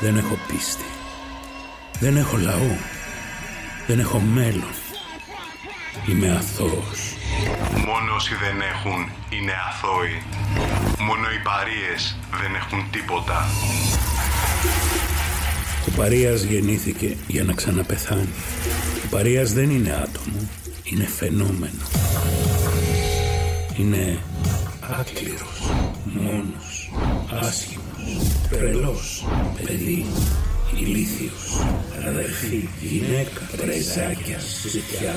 Δεν έχω πίστη. Δεν έχω λαό. Δεν έχω μέλλον. Είμαι αθώος. Μόνο όσοι δεν έχουν είναι αθώοι. Μόνο οι παρείες δεν έχουν τίποτα. Ο Παρίας γεννήθηκε για να ξαναπεθάνει. Ο Παρίας δεν είναι άτομο. Είναι φαινόμενο. Είναι άκληρος, μόνος, άσχημος, τρελός, παιδί, ηλίθιος, αδερφή, γυναίκα, πρεζάκια, ζητιά,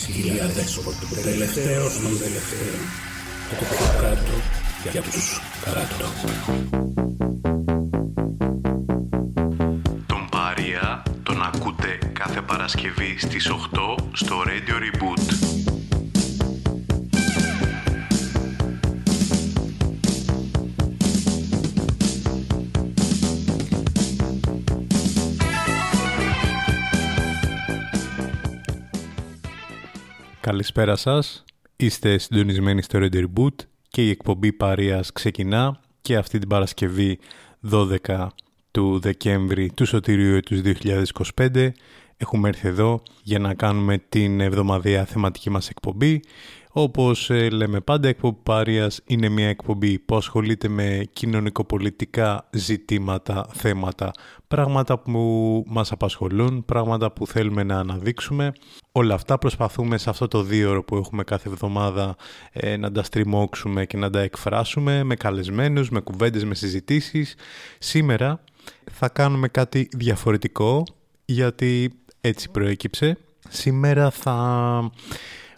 σκυλιά δέσποτο, τελευταίος των τελευταίων, από το κάτω για τους κάτω. Τον Παρία τον ακούτε κάθε Παρασκευή στις 8 στο Radio Reboot. Καλησπέρα σας. Είστε συντονισμένοι στο Red Reboot και η εκπομπή Παρίας ξεκινά και αυτή την Παρασκευή 12 του Δεκέμβρη του Σωτηρίου έτους 2025 έχουμε έρθει εδώ για να κάνουμε την εβδομαδία θεματική μας εκπομπή όπως ε, λέμε πάντα, η εκπομπή Πάριας είναι μια εκπομπή που ασχολείται με κοινωνικοπολιτικά ζητήματα, θέματα, πράγματα που μας απασχολούν, πράγματα που θέλουμε να αναδείξουμε. Όλα αυτά προσπαθούμε σε αυτό το δύο που έχουμε κάθε εβδομάδα ε, να τα στριμώξουμε και να τα εκφράσουμε με καλεσμένους, με κουβέντες, με συζητήσεις. Σήμερα θα κάνουμε κάτι διαφορετικό γιατί έτσι προέκυψε. Σήμερα θα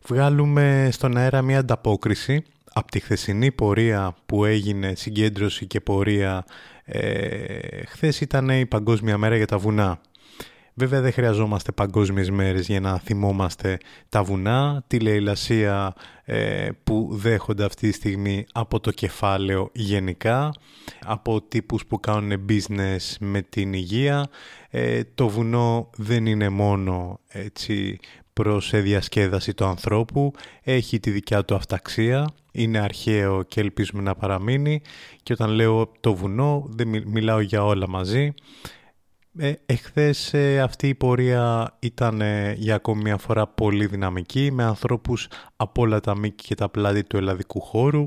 βγάλουμε στον αέρα μια ανταπόκριση από τη χθεσινή πορεία που έγινε συγκέντρωση και πορεία ε, χθες ήταν η Παγκόσμια Μέρα για τα βουνά. Βέβαια δεν χρειαζόμαστε παγκόσμιες μέρες για να θυμόμαστε τα βουνά, τη λαιλασία ε, που δέχονται αυτή τη στιγμή από το κεφάλαιο γενικά, από τύπους που κάνουν business με την υγεία. Ε, το βουνό δεν είναι μόνο έτσι προς διασκέδαση του ανθρώπου, έχει τη δικιά του αυταξία, είναι αρχαίο και ελπίζουμε να παραμείνει και όταν λέω το βουνό δεν μιλάω για όλα μαζί. Ε, εχθές ε, αυτή η πορεία ήταν ε, για ακόμη μια φορά πολύ δυναμική με ανθρώπους από όλα τα μήκη και τα πλάτη του ελλαδικού χώρου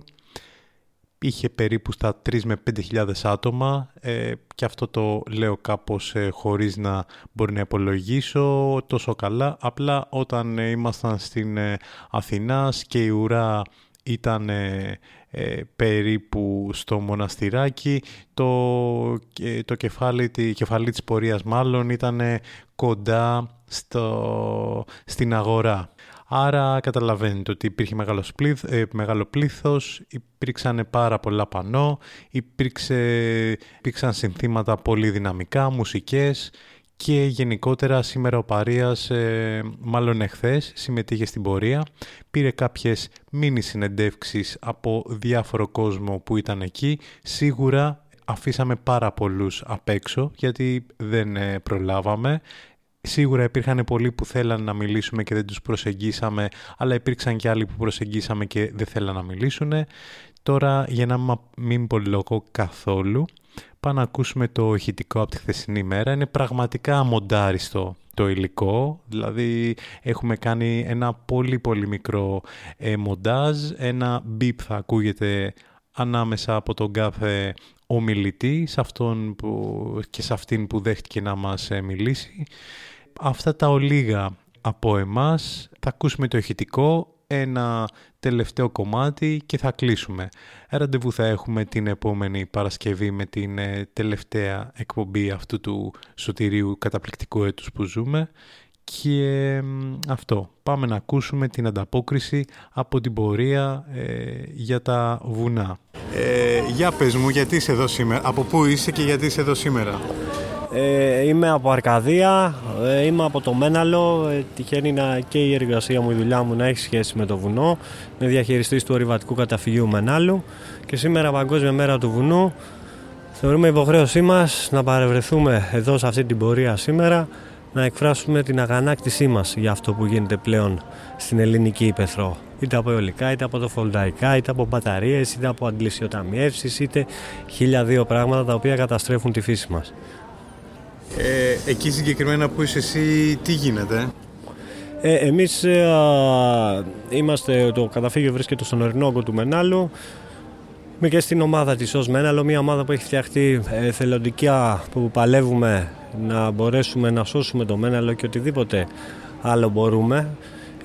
είχε περίπου στα 3 με 5.000 άτομα ε, και αυτό το λέω κάπως ε, χωρίς να μπορεί να υπολογίσω τόσο καλά. Απλά όταν ε, ήμασταν στην ε, Αθηνάς και η ουρά ήταν περίπου στο μοναστηράκι, το, το κεφάλι, τη κεφαλή της πορείας μάλλον ήταν κοντά στο, στην αγορά. Άρα καταλαβαίνετε ότι υπήρχε μεγάλος πλήθ, ε, μεγάλο πλήθος, υπήρξαν πάρα πολλά πανό, υπήρξε, υπήρξαν συνθήματα πολύ δυναμικά, μουσικές και γενικότερα σήμερα ο Παρίας, ε, μάλλον εχθές, συμμετείχε στην πορεία, πήρε κάποιες μίνι συνεντεύξεις από διάφορο κόσμο που ήταν εκεί, σίγουρα αφήσαμε πάρα πολλούς απ' έξω γιατί δεν ε, προλάβαμε. Σίγουρα υπήρχαν πολλοί που θέλαν να μιλήσουμε και δεν τους προσεγγίσαμε, αλλά υπήρξαν και άλλοι που προσεγγίσαμε και δεν θέλαν να μιλήσουν. Τώρα, για να μην πολυλογώ καθόλου, πάμε να ακούσουμε το ηχητικό από τη χθεσινή μέρα. Είναι πραγματικά μοντάριστο το υλικό, δηλαδή έχουμε κάνει ένα πολύ πολύ μικρό ε, μοντάζ, ένα μπιπ θα ακούγεται ανάμεσα από τον κάθε ομιλητή σε αυτόν που, και σε αυτήν που δέχτηκε να μας ε, μιλήσει αυτά τα ολίγα από εμάς. Θα ακούσουμε το ηχητικό, ένα τελευταίο κομμάτι και θα κλείσουμε. Ραντεβού θα έχουμε την επόμενη Παρασκευή με την ε, τελευταία εκπομπή αυτού του σωτηρίου καταπληκτικού έτους που ζούμε και αυτό. Πάμε να ακούσουμε την ανταπόκριση από την πορεία ε, για τα βουνά. Ε, για πες μου, γιατί είσαι εδώ σήμερα, από πού είσαι και γιατί είσαι εδώ σήμερα; Ε, είμαι από Αρκαδία, ε, είμαι από το Μέναλο. Ε, τυχαίνει να, και η εργασία μου, η δουλειά μου να έχει σχέση με το βουνό. Είμαι διαχειριστής του ορειβατικού καταφυγίου Μενάλου και σήμερα Παγκόσμια Μέρα του Βουνού θεωρούμε υποχρέωσή μας να παρευρεθούμε εδώ σε αυτή την πορεία σήμερα να εκφράσουμε την αγανάκτησή μας για αυτό που γίνεται πλέον στην ελληνική υπεθρό. Είτε από αιωλικά, είτε από το φολταϊκά, είτε από μπαταρίες, είτε από αντλησιοταμιεύσεις, είτε χίλια δύο πράγματα τα οποία καταστρέφουν τη φύση μας. Ε, εκεί συγκεκριμένα που είσαι εσύ, τι γίνεται; Ε, εμείς ε, είμαστε, το καταφύγιο βρίσκεται στον ορεινό όγκο του Μενάλου. Είμαι και στην ομάδα της ως Μέναλο, μια ομάδα που έχει φτιαχτεί ε, θελοντικά που παλεύουμε να μπορέσουμε να σώσουμε το Μέναλο και οτιδήποτε άλλο μπορούμε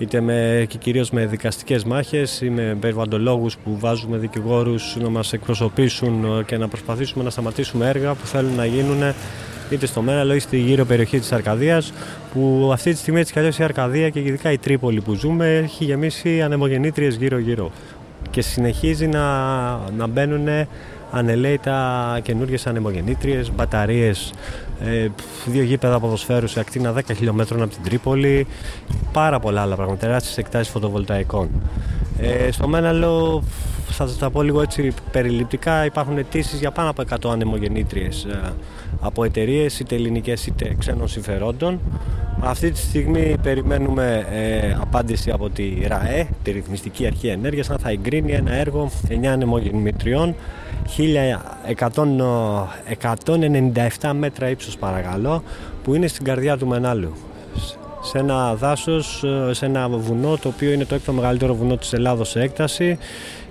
είτε με, και κυρίως με δικαστικές μάχες ή με περιβαντολόγους που βάζουμε δικηγόρους να μας εκπροσωπήσουν και να προσπαθήσουμε να σταματήσουμε έργα που θέλουν να γίνουν είτε στο Μέναλο είτε στη γύρω περιοχή της Αρκαδίας που αυτή τη στιγμή έτσι κι η Αρκαδία και ειδικά η Τρίπολη που ζούμε έχει γεμίσει ανεμογεννήτριες γύρω γύρω και συνεχίζει να, να μπαίνουν ανελαίητα καινούριε ανεμογεννήτριες, μπαταρίες, ε, δύο γήπεδα ποδοσφαίρους σε ακτίνα 10 χιλιόμετρων από την Τρίπολη, πάρα πολλά άλλα πράγματα, τεράστιες εκτάσεις φωτοβολταϊκών. Ε, στο Μέναλο, θα σας τα πω λίγο έτσι περιληπτικά, υπάρχουν αιτήσεις για πάνω από 100 ανεμογεννήτριες ε, από εταιρείες είτε ελληνικές είτε ξένων συμφερόντων. Αυτή τη στιγμή περιμένουμε ε, απάντηση από τη ΡΑΕ, τη Ρυθμιστική Αρχή Ενέργειας, αν θα εγκρίνει ένα έργο 9 ανεμογεννητριών 1197 μέτρα ύψος παρακαλώ που είναι στην καρδιά του Μενάλου σε ένα δάσος, σε ένα βουνό το οποίο είναι το έκτο μεγαλύτερο βουνό της Ελλάδος σε έκταση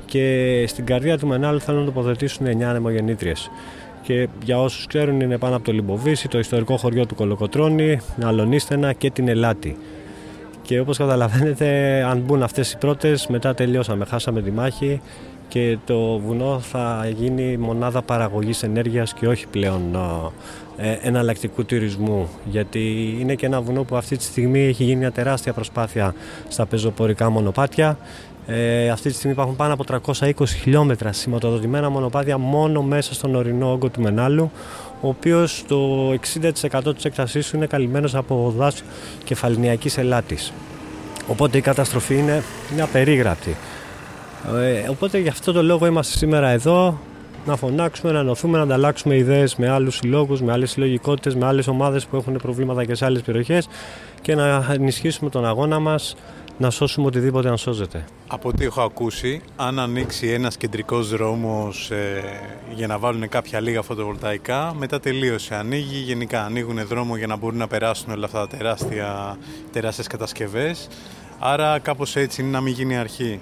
και στην καρδιά του Μενάλου θέλουν να τοποθετήσουν 9 ανεμογεννήτριες και για όσους ξέρουν είναι πάνω από το Λιμποβίση, το ιστορικό χωριό του Κολοκοτρώνη, Αλονίστενα και την Ελάτη. Και όπως καταλαβαίνετε αν μπουν αυτές οι πρώτες μετά τελειώσαμε, χάσαμε τη μάχη και το βουνό θα γίνει μονάδα παραγωγής ενέργειας και όχι πλέον ε, εναλλακτικού τουρισμού γιατί είναι και ένα βουνό που αυτή τη στιγμή έχει γίνει μια τεράστια προσπάθεια στα πεζοπορικά μονοπάτια ε, αυτή τη στιγμή υπάρχουν πάνω από 320 χιλιόμετρα σηματοδοτημένα μονοπάτια μόνο μέσα στον ορεινό όγκο του Μενάλου ο οποίος το 60% της έκτασής του είναι καλυμμένος από δάσο κεφαλινιακής ελάτης. Οπότε η καταστροφή είναι, είναι απερίγραπτη. Ε, οπότε γι' αυτό το λόγο είμαστε σήμερα εδώ να φωνάξουμε, να ενωθούμε, να ανταλλάξουμε ιδέες με άλλους συλλόγους, με άλλες συλλογικότητες, με άλλες ομάδες που έχουν προβλήματα και σε άλλες περιοχές και να ενισχύσουμε τον αγώνα μας να σώσουμε οτιδήποτε αν σώζεται. Από ό,τι έχω ακούσει, αν ανοίξει ένας κεντρικός δρόμος ε, για να βάλουν κάποια λίγα φωτοβολταϊκά, μετά τελείωσε. Ανοίγει, γενικά ανοίγουν δρόμο για να μπορούν να περάσουν όλα αυτά τα τεράστια, τεράστιες κατασκευές. Άρα κάπως έτσι είναι να μην γίνει αρχή.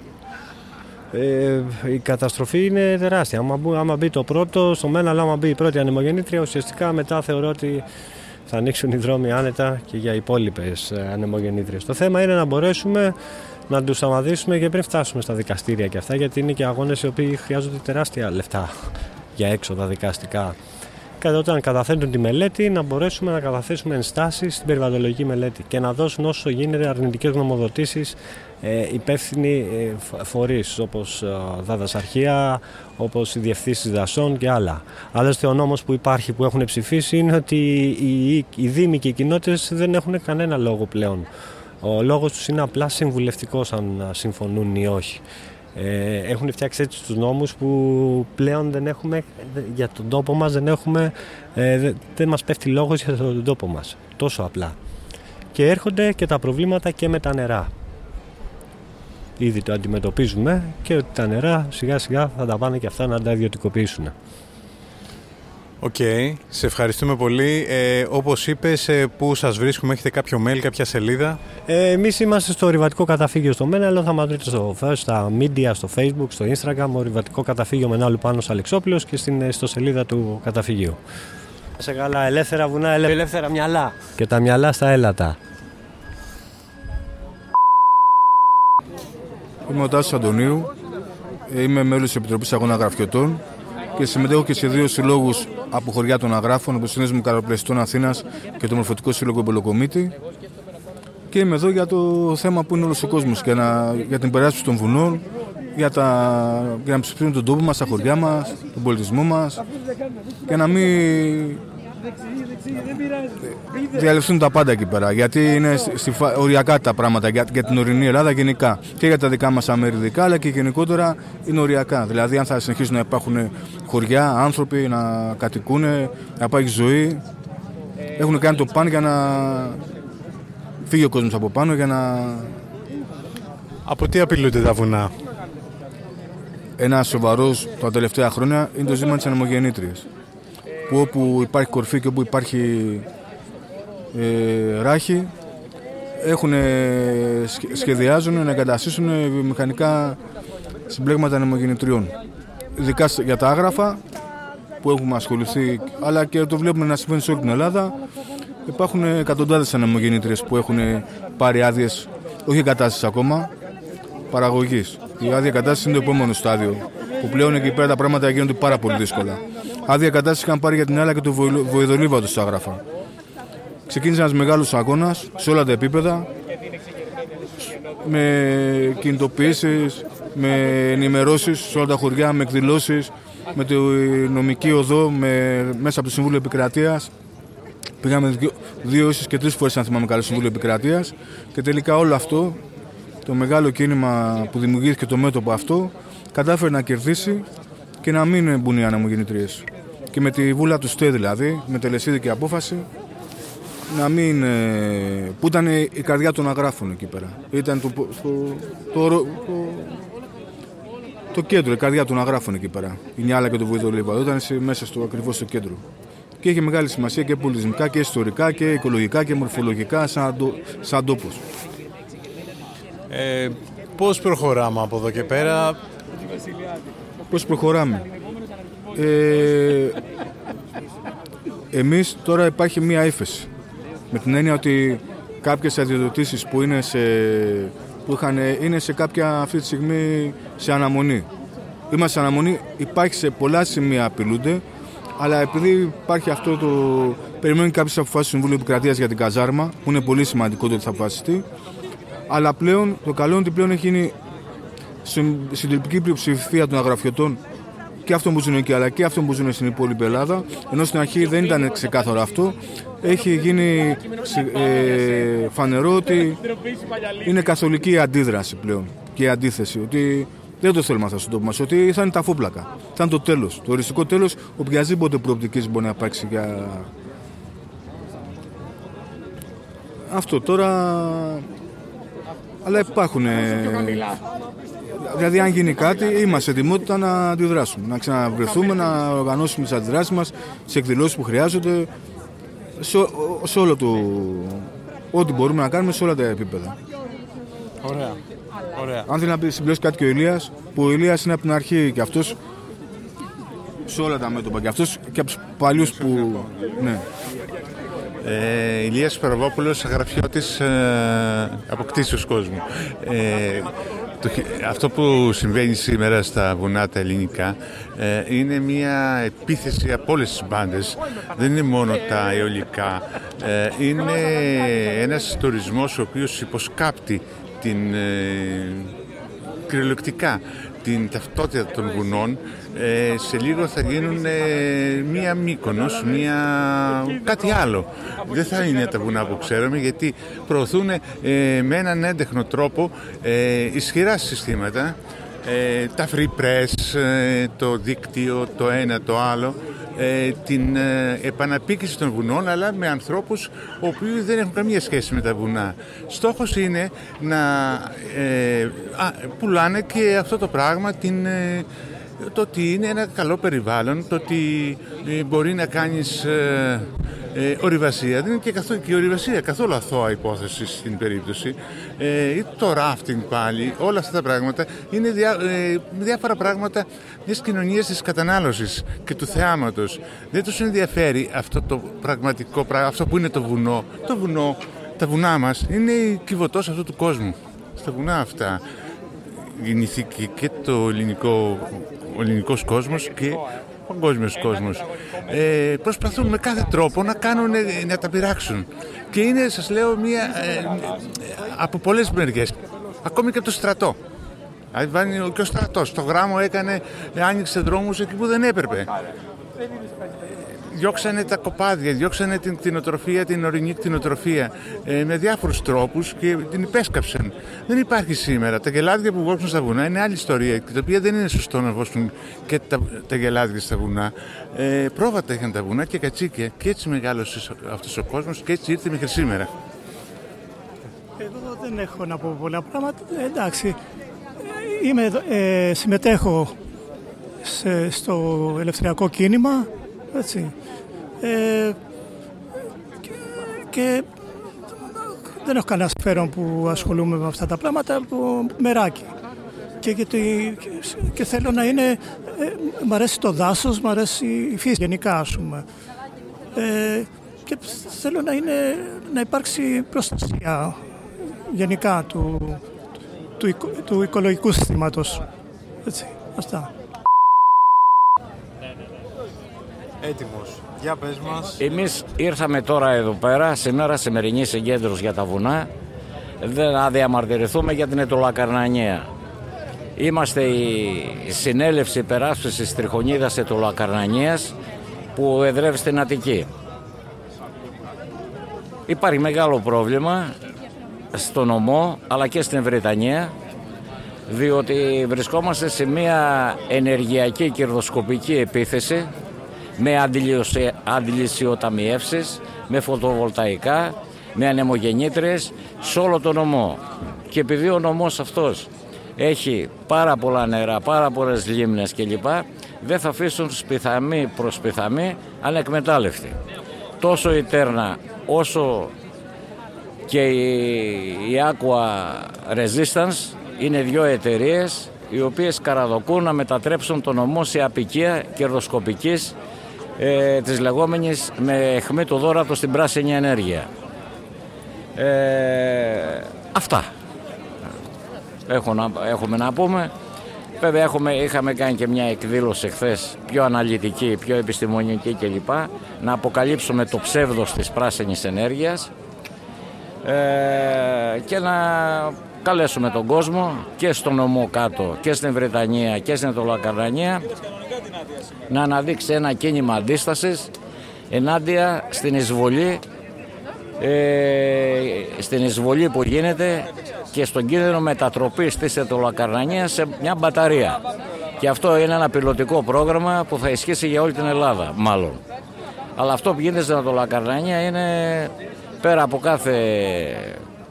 Ε, η καταστροφή είναι τεράστια. Άμα, άμα μπει το πρώτο, στο μένα, αλλά άμα μπει η πρώτη ανεμογεννήτρια, ουσιαστικά μετά θεωρώ ότι θα ανοίξουν οι δρόμοι άνετα και για υπόλοιπες ανεμογεννήτριες. Το θέμα είναι να μπορέσουμε να τους σταματήσουμε και πριν φτάσουμε στα δικαστήρια και αυτά, γιατί είναι και αγώνες οι οποίοι χρειάζονται τεράστια λεφτά για έξοδα δικαστικά. Και όταν καταθέτουν τη μελέτη, να μπορέσουμε να καταθέσουμε ενστάσεις στην περιβαλλοντολογική μελέτη και να δώσουν όσο γίνεται αρνητικές γνωμοδοτήσεις ε, υπεύθυνοι ε, φορείς όπως ε, δαδασαρχεία, όπως οι διευθύνσεις δασών και άλλα. Άλλωστε ο νόμος που υπάρχει που έχουν ψηφίσει είναι ότι οι, οι δήμοι και οι κοινότητες δεν έχουν κανένα λόγο πλέον. Ο λόγος τους είναι απλά συμβουλευτικός αν συμφωνούν ή όχι. Ε, έχουν φτιάξει έτσι τους νόμους που πλέον δεν έχουμε, για τον τόπο μας δεν έχουμε, ε, δεν μας πέφτει λόγος για τον τόπο μας. Τόσο απλά. Και έρχονται και τα προβλήματα και με τα νερά ήδη το αντιμετωπίζουμε και ότι τα νερά σιγά σιγά θα τα πάνε και αυτά να τα ιδιωτικοποιήσουν. OK, okay. σε ευχαριστούμε πολύ. Ε, όπως είπες, ε, πού σας βρίσκουμε, έχετε κάποιο mail, κάποια σελίδα; Ε, εμείς είμαστε στο Ορειβατικό Καταφύγιο στο Μαίναλο, θα μας βρείτε στο, στα media, στο Facebook, στο Instagram, Ορειβατικό Καταφύγιο Μαινάλου Πάνος Αλεξόπουλος και στην στο σελίδα του καταφυγίου. Σε καλά, ελεύθερα βουνά, ελεύθερα μυαλά. Και τα μυαλά στα έλατα. Είμαι ο Τάσος Αντωνίου, είμαι μέλος της Επιτροπής Αγώνα Γραφιωτών και συμμετέχω και σε δύο συλλόγους από χωριά των Αγράφων, όπως είναι μου Καροπλαιστών Αθήνας και το Μορφωτικό Σύλλογο Μπελοκομίτη. Και είμαι εδώ για το θέμα που είναι όλος ο κόσμος, για, για την περάσπιση των βουνών, για, τα, για να ψηφίσουν τον τόπο μας, τα χωριά μας, τον πολιτισμό μας, για να μην διαλυθούν τα πάντα εκεί πέρα. Γιατί είναι οριακά τα πράγματα για, για την ορεινή Ελλάδα γενικά. Και για τα δικά μας αμεριδικά, αλλά και γενικότερα είναι οριακά. Δηλαδή, αν θα συνεχίσουν να υπάρχουν χωριά, άνθρωποι να κατοικούν, να υπάρχει ζωή, έχουν κάνει το παν για να φύγει ο κόσμος από πάνω για να. Από τι απειλούνται τα βουνά; Ένα σοβαρός τα τελευταία χρόνια είναι το ζήτημα της ανεμογεννήτριας που όπου υπάρχει κορφή και όπου υπάρχει ε, ράχη έχουν, σχεδιάζουν να εγκαταστήσουν βιομηχανικά συμπλέγματα ανεμογεννητριών. Ειδικά για τα άγραφα που έχουμε ασχοληθεί, αλλά και το βλέπουμε να συμβαίνει σε όλη την Ελλάδα. Υπάρχουν εκατοντάδες ανεμογεννήτριες που έχουν πάρει άδειες, όχι εγκατάσταση ακόμα, παραγωγής. Η άδεια κατάσταση είναι το επόμενο στάδιο. Που πλέον εκεί πέρα τα πράγματα γίνονται πάρα πολύ δύσκολα. Άδεια κατάσταση είχαν πάρει για την άλλα και το βοηδολίβατο στα άγραφα. Ξεκίνησε ένας μεγάλος αγώνας σε όλα τα επίπεδα με κινητοποιήσεις, με ενημερώσεις σε όλα τα χωριά, με εκδηλώσεις, με τη νομική οδό, με, μέσα από το Συμβούλιο Επικρατείας. Πήγαμε δύο, δύο και τρεις φορές, αν θυμάμαι καλά, στο Συμβούλιο Επικρατείας. Και τελικά όλο αυτό, το μεγάλο κίνημα που δημιουργήθηκε το μέτωπο αυτό, κατάφερε να κερδίσει και να μην μπουν οι αναμογεννητρίε. Και με τη βούλα του ΣΤΕ δηλαδή, με τελεσίδικη απόφαση, να μην, ε, που ήταν η καρδιά των αγράφων εκεί πέρα. Ήταν το, το, το, το, κέντρο, η καρδιά των αγράφων εκεί πέρα. Η Νιάλα και το Βοηδολίβα. Ήταν μέσα στο ακριβώς στο κέντρο. Και είχε μεγάλη σημασία και πολιτισμικά και ιστορικά και οικολογικά και μορφολογικά σαν, σαν τόπος. Ε, πώς προχωράμε από εδώ και πέρα; Πώς προχωράμε. Ε, εμείς τώρα υπάρχει μία ύφεση. Με την έννοια ότι κάποιες αδειοδοτήσεις που, είναι σε, που είχαν, είναι σε κάποια αυτή τη στιγμή σε αναμονή. Είμαστε σε αναμονή, υπάρχει σε πολλά σημεία απειλούνται, αλλά επειδή υπάρχει αυτό το. Περιμένουν κάποιες αποφάσεις του Συμβουλίου Επικρατείας για την καζάρμα, που είναι πολύ σημαντικό το ότι θα αποφασιστεί. Αλλά πλέον το καλό είναι ότι πλέον έχει γίνει στην συντριπτική πλειοψηφία των αγραφιωτών και αυτών που ζουν εκεί αλλά και αυτών που ζουν στην υπόλοιπη Ελλάδα. Ενώ στην αρχή δεν ήταν ξεκάθαρο αυτό. Έχει γίνει ε, φανερό ότι είναι καθολική η αντίδραση πλέον και η αντίθεση. Ότι δεν το θέλουμε αυτό στον τόπο μας. Ότι θα είναι τα φούπλακα. Θα είναι το τέλος. Το οριστικό τέλος οποιασδήποτε προοπτικής μπορεί να υπάρξει για. Αυτό τώρα. Αλλά υπάρχουν Δηλαδή, αν γίνει κάτι, είμαστε ετοιμότητα να αντιδράσουμε. Να ξαναβρεθούμε, να οργανώσουμε τις αντιδράσεις μας, τις εκδηλώσεις που χρειάζονται, σε, σε όλο το. Ό,τι μπορούμε να κάνουμε σε όλα τα επίπεδα. Ωραία. Ωραία. Αν θέλει να συμπληρώσει κάτι και ο Ηλίας, που ο Ηλίας είναι από την αρχή και αυτός σε όλα τα μέτωπα. Και αυτός και από τους παλιούς που. Ναι. Ε, Ηλίας Παραβόπουλος, αγραφιώτης ε, αποκτήσεως κόσμου. Ε, αυτό που συμβαίνει σήμερα στα βουνά τα ελληνικά ε, είναι μια επίθεση από όλες τις μπάντες. Δεν είναι μόνο τα αιωλικά. Ε, είναι ένας τουρισμός ο οποίος υποσκάπτει την ε, κυριολεκτικά την ταυτότητα των βουνών ε, σε λίγο θα γίνουν ε, μία Μύκονος, μία κάτι άλλο. Δεν θα είναι τα βουνά που ξέρουμε γιατί προωθούν ε, με έναν έντεχνο τρόπο ισχυρά συστήματα τα free press, το δίκτυο, το ένα, το άλλο την επαναπίκηση των βουνών αλλά με ανθρώπους οι οποίοι δεν έχουν καμία σχέση με τα βουνά. Στόχος είναι να πουλάνε και αυτό το πράγμα την το ότι είναι ένα καλό περιβάλλον, το ότι ε, μπορεί να κάνεις ε, ε, ορειβασία. Δεν είναι και, καθόλου, και η ορειβασία καθόλου αθώα υπόθεση στην περίπτωση. Ε, το rafting πάλι, όλα αυτά τα πράγματα είναι διά, ε, διάφορα πράγματα μιας κοινωνίας της κατανάλωσης και του θεάματος. Δεν τους ενδιαφέρει αυτό το πραγματικό πράγμα, αυτό που είναι το βουνό. Το βουνό, τα βουνά μας είναι η κυβωτός αυτού του κόσμου. Στα βουνά αυτά γεννηθήκε και το ελληνικό ο ελληνικός κόσμος και ο παγκόσμιος κόσμος. Ε, προσπαθούν με κάθε τρόπο να κάνουν, να τα πειράξουν. Και είναι, σας λέω, μία, ε, από πολλές μεριές. Ακόμη και από το στρατό. Δηλαδή και ο στρατός. Το γράμμο έκανε, άνοιξε δρόμους εκεί που δεν έπρεπε διώξανε τα κοπάδια, διώξανε την κτηνοτροφία, την ορεινή κτηνοτροφία ε, με διάφορους τρόπους και την υπέσκαψαν. Δεν υπάρχει σήμερα. Τα γελάδια που βόξουν στα βουνά είναι άλλη ιστορία, και τα οποία δεν είναι σωστό να βόξουν και τα, τα γελάδια στα βουνά. Ε, πρόβατα είχαν τα βουνά και κατσίκια και έτσι μεγάλωσες αυτός ο κόσμος και έτσι ήρθε μέχρι σήμερα. Εγώ δεν έχω να πω πολλά πράγματα. Ε, εντάξει, Είμαι, ε, συμμετέχω σε, στο ελευθεριακό κίνημα έτσι. Ε, και δεν έχω κανένα συμφέρον που ασχολούμαι με αυτά τα πράγματα από μεράκι. Και, γιατί, και θέλω να είναι, ε, μ' αρέσει το δάσος, μ' αρέσει η φύση γενικά ας πούμε. Ε, και θέλω να, είναι, να υπάρξει προστασία γενικά του, του, του οικολογικού συστήματος. Έτσι, αυτά. Έτοιμος. Για πες μας. Εμείς ήρθαμε τώρα εδώ πέρα, σήμερα, σημερινή συγκέντρωση για τα βουνά, δεν να διαμαρτυρηθούμε για την Ετωλακαρνανία. Είμαστε η συνέλευση περάσπισης τριχονίδας Ετωλακαρνανίας που εδρεύει στην Αττική. Υπάρχει μεγάλο πρόβλημα στο νομό αλλά και στην Βρετανία διότι βρισκόμαστε σε μια ενεργειακή κερδοσκοπική επίθεση με αντιλησιοταμιεύσεις, με φωτοβολταϊκά, με ανεμογεννήτρες σε όλο το νομό. Και επειδή ο νομός αυτός έχει πάρα πολλά νερά, πάρα πολλές λίμνες κλπ. δεν θα αφήσουν σπιθαμή προς σπιθαμή ανεκμετάλλευτη. Τόσο η Τέρνα όσο και η Aqua Resistance είναι δύο εταιρείες οι οποίες καραδοκούν να μετατρέψουν τον νομό σε απικία κερδοσκοπικής ε, της λεγόμενης με αιχμή του δόρατο στην πράσινη ενέργεια. Ε, αυτά Έχω να, έχουμε να πούμε. Βέβαια έχουμε, είχαμε κάνει και μια εκδήλωση χθες πιο αναλυτική, πιο επιστημονική κλπ. Να αποκαλύψουμε το ψεύδος της πράσινης ενέργειας ε, και να καλέσουμε τον κόσμο και στον νομό κάτω και στην Βρετανία και στην Ετωλακαρδανία να αναδείξει ένα κίνημα αντίστασης ενάντια στην εισβολή ε, στην εισβολή που γίνεται και στον κίνδυνο μετατροπής της Ετωλακαρνανίας σε μια μπαταρία. Και αυτό είναι ένα πιλωτικό πρόγραμμα που θα ισχύσει για όλη την Ελλάδα, μάλλον. Αλλά αυτό που γίνεται στην Ετωλακαρνανία είναι πέρα από κάθε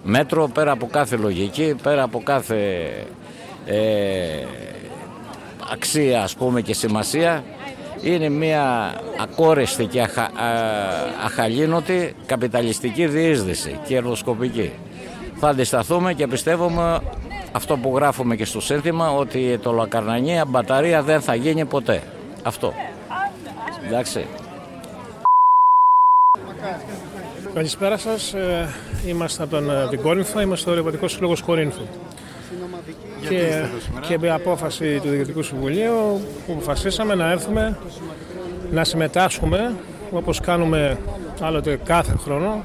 μέτρο, πέρα από κάθε λογική, πέρα από κάθε ε, αξία ας πούμε και σημασία είναι μια ακόρεστη και αχα, αχαλήνωτη καπιταλιστική διείσδυση και ερδοσκοπική. Θα αντισταθούμε και πιστεύουμε αυτό που γράφουμε και στο σύνθημα ότι το Λακαρνανία μπαταρία δεν θα γίνει ποτέ. Αυτό. Εντάξει. Καλησπέρα σας. Ε, είμαστε από τον, ε, την Κόρινθο, είμαστε ο Ρευματικό Σύλλογος Κορίνθου. Και, και με απόφαση του Διοικητικού Συμβουλίου που αποφασίσαμε να έρθουμε να συμμετάσχουμε όπως κάνουμε άλλοτε κάθε χρόνο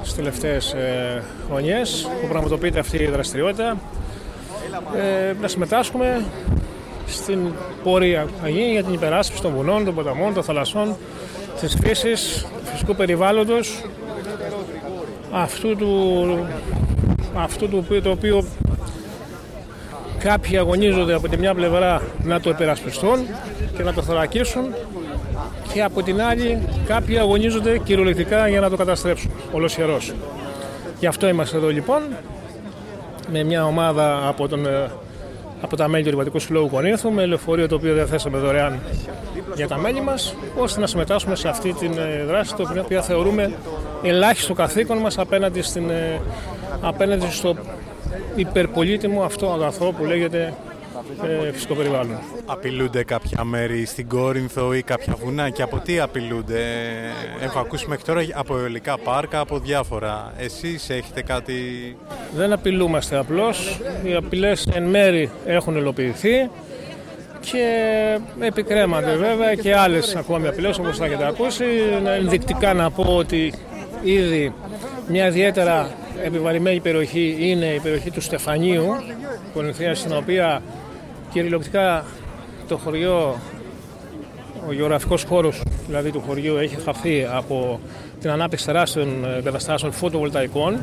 στις τελευταίες ε, χρονιές που πραγματοποιείται αυτή η δραστηριότητα ε, να συμμετάσχουμε στην πορεία που θα γίνει για την υπεράσπιση των βουνών, των ποταμών, των θαλασσών, της φύσης, του φυσικού περιβάλλοντος αυτού του, αυτού του το οποίο κάποιοι αγωνίζονται από τη μια πλευρά να το υπερασπιστούν και να το θωρακίσουν και από την άλλη κάποιοι αγωνίζονται κυριολεκτικά για να το καταστρέψουν ολοσχερός. Γι' αυτό είμαστε εδώ λοιπόν με μια ομάδα από, τον, ε, από τα μέλη του Ρηματικού Συλλόγου Κονίνθου με λεωφορείο το οποίο διαθέσαμε δωρεάν για τα μέλη μας ώστε να συμμετάσχουμε σε αυτή τη ε, δράση το οποίο θεωρούμε ελάχιστο καθήκον μας απέναντι, στην, ε, απέναντι στο υπερπολίτημο αυτό αγαθό που λέγεται ε, φυσικό περιβάλλον. Απειλούνται κάποια μέρη στην Κόρινθο ή κάποια βουνά και από τι απειλούνται; Έχω ακούσει μέχρι τώρα από αιωλικά πάρκα, από διάφορα. Εσείς έχετε κάτι... Δεν απειλούμαστε απλώς. Οι απειλές εν μέρη έχουν ελοποιηθεί και επικρέμαται βέβαια και άλλες ακόμη απειλές όπως θα έχετε ακούσει. Ενδεικτικά να πω ότι ήδη μια ιδιαίτερα επιβαρημένη περιοχή είναι η περιοχή του Στεφανίου, Κορινθία, στην οποία κυριολεκτικά το χωριό, ο γεωγραφικός χώρος δηλαδή του χωριού έχει χαθεί από την ανάπτυξη τεράστιων εγκαταστάσεων φωτοβολταϊκών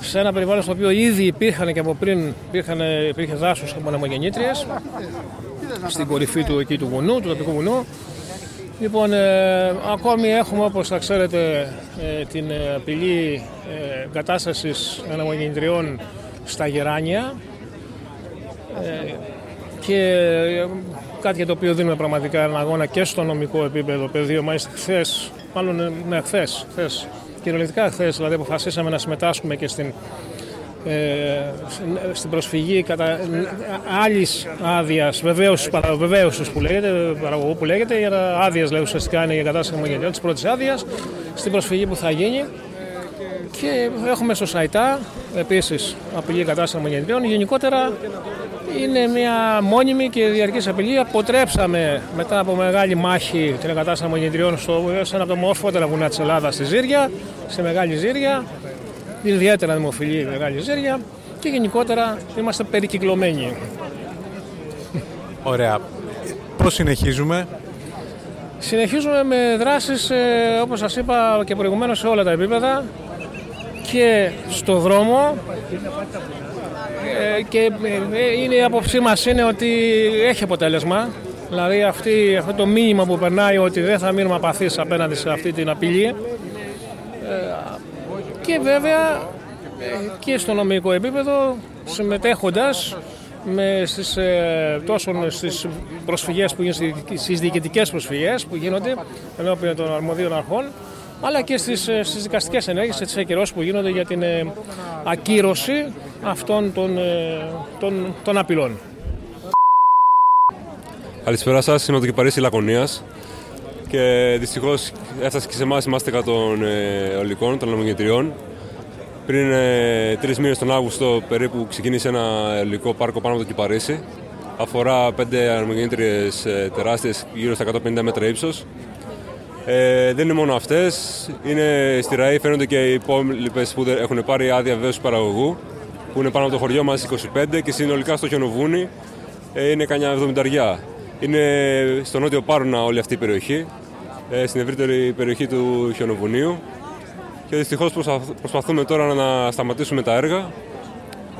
σε ένα περιβάλλον στο οποίο ήδη υπήρχαν και από πριν υπήρχαν, υπήρχε δάσος από ανεμογεννήτριες στην κορυφή του εκεί του βουνού, του τοπικού βουνού Λοιπόν, ε, ακόμη έχουμε όπως θα ξέρετε ε, την ε, απειλή ε, κατάστασης αναμογεννητριών στα γεράνια ε, και ε, κάτι για το οποίο δίνουμε πραγματικά ένα αγώνα και στο νομικό επίπεδο πεδίο. Μάλιστα χθες, μάλλον ναι, χθες, κυριολεκτικά χθες δηλαδή αποφασίσαμε να συμμετάσχουμε και στην, ε, στην προσφυγή κατά άλλης άδειας, βεβαίωση που λέγεται, παραγωγού που λέγεται, για άδειας λέει ουσιαστικά είναι για κατάσταση ομογενειών της πρώτης άδειας, στην προσφυγή που θα γίνει. Και έχουμε στο ΣΑΙΤΑ επίσης απειλή κατάσταση ομογενειών. Γενικότερα είναι μια μόνιμη και διαρκής απειλή. Αποτρέψαμε μετά από μεγάλη μάχη την εγκατάσταση αμμονιτριών στο σε ένα από τα μορφότερα βουνά της Ελλάδας, στη Ζήρια, σε Μεγάλη Ζήρια. Ιδιαίτερα δημοφιλή η Μεγάλη Ζήρια και γενικότερα είμαστε περικυκλωμένοι. Ωραία. Πώς συνεχίζουμε; Συνεχίζουμε με δράσεις, ε, όπως σας είπα και προηγουμένως, σε όλα τα επίπεδα και στο δρόμο ε, και ε, είναι η άποψή μας είναι ότι έχει αποτέλεσμα. Δηλαδή αυτή, αυτό το μήνυμα που περνάει ότι δεν θα μείνουμε απαθείς απέναντι σε αυτή την απειλή. Ε, και βέβαια και στο νομικό επίπεδο συμμετέχοντας με στις, τόσο στις προσφυγές που γίνονται, στις διοικητικές προσφυγές που γίνονται ενώπιον των αρμοδίων αρχών αλλά και στις, ε, στις δικαστικές ενέργειες, στις ακυρώσεις που γίνονται για την ε, ακύρωση αυτών των, ε, των, των απειλών. Καλησπέρα σας, είμαι το Κυπαρίσι Λακωνίας και δυστυχώς έφτασε και σε εμάς η μάστηκα των ε, ολικών, των λαμογετριών. Πριν ε, τρεις μήνες τον Αύγουστο περίπου ξεκίνησε ένα ολικό πάρκο πάνω από το Κυπαρίσι. Αφορά πέντε αρμογεννήτριες ε, τεράστιες γύρω στα 150 μέτρα ύψος ε, δεν είναι μόνο αυτές. Είναι στη ΡΑΗ φαίνονται και οι υπόλοιπες που έχουν πάρει άδεια βεβαίως παραγωγού, που είναι πάνω από το χωριό μας 25 και συνολικά στο χιονοβούνι ε, είναι κανένα 70. Είναι στο νότιο Πάρουνα όλη αυτή η περιοχή, ε, στην ευρύτερη περιοχή του χιονοβουνίου. Και δυστυχώς προσπαθούμε τώρα να σταματήσουμε τα έργα.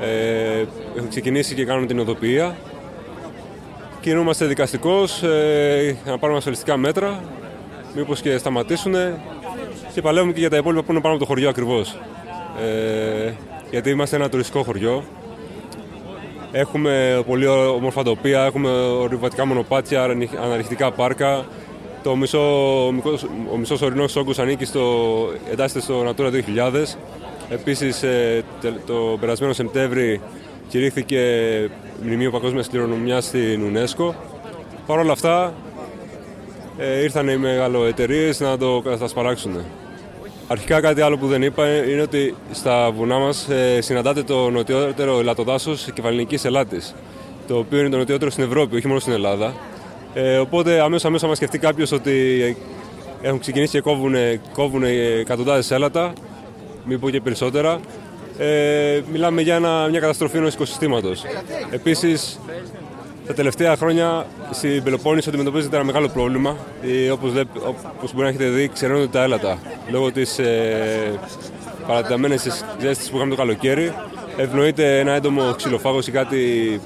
Ε, έχουμε ξεκινήσει και κάνουμε την οδοποιία. Κινούμαστε δικαστικώς ε, να πάρουμε ασφαλιστικά μέτρα μήπως και σταματήσουν και παλεύουμε και για τα υπόλοιπα που είναι πάνω από το χωριό ακριβώς. Ε, γιατί είμαστε ένα τουριστικό χωριό. Έχουμε πολύ όμορφα τοπία, έχουμε ορειβατικά μονοπάτια, αναρριχτικά πάρκα. Το μισό, ο μισός ορεινός όγκος ανήκει στο, εντάσσεται στο Natura 2000. Επίσης, ε, το περασμένο Σεπτέμβρη κηρύχθηκε Μνημείο Παγκόσμιας Κληρονομιάς στην UNESCO. Παρ' όλα αυτά, ε, ήρθαν οι μεγαλοεταιρείες να το κατασπαράξουν. Αρχικά κάτι άλλο που δεν είπα είναι ότι στα βουνά μας ε, συναντάται το νοτιότερο ελατοδάσο κεφαλική Ελλάτης. Το οποίο είναι το νοτιότερο στην Ευρώπη, όχι μόνο στην Ελλάδα. Ε, οπότε αμέσως αμέσως μα σκεφτεί κάποιος ότι έχουν ξεκινήσει και κόβουν, κόβουν εκατοντάδες έλατα, μην πω και περισσότερα. Ε, μιλάμε για μια καταστροφή ενός οικοσυστήματος. Επίσης, τα τελευταία χρόνια στην Πελοπόννησο αντιμετωπίζεται ένα μεγάλο πρόβλημα. Όπως όπως μπορεί να έχετε δει, ξεραίνονται τα έλατα. Λόγω της ε, παρατεταμένη ζέστη που είχαμε το καλοκαίρι, ευνοείται ένα έντομο ξυλοφάγος ή κάτι,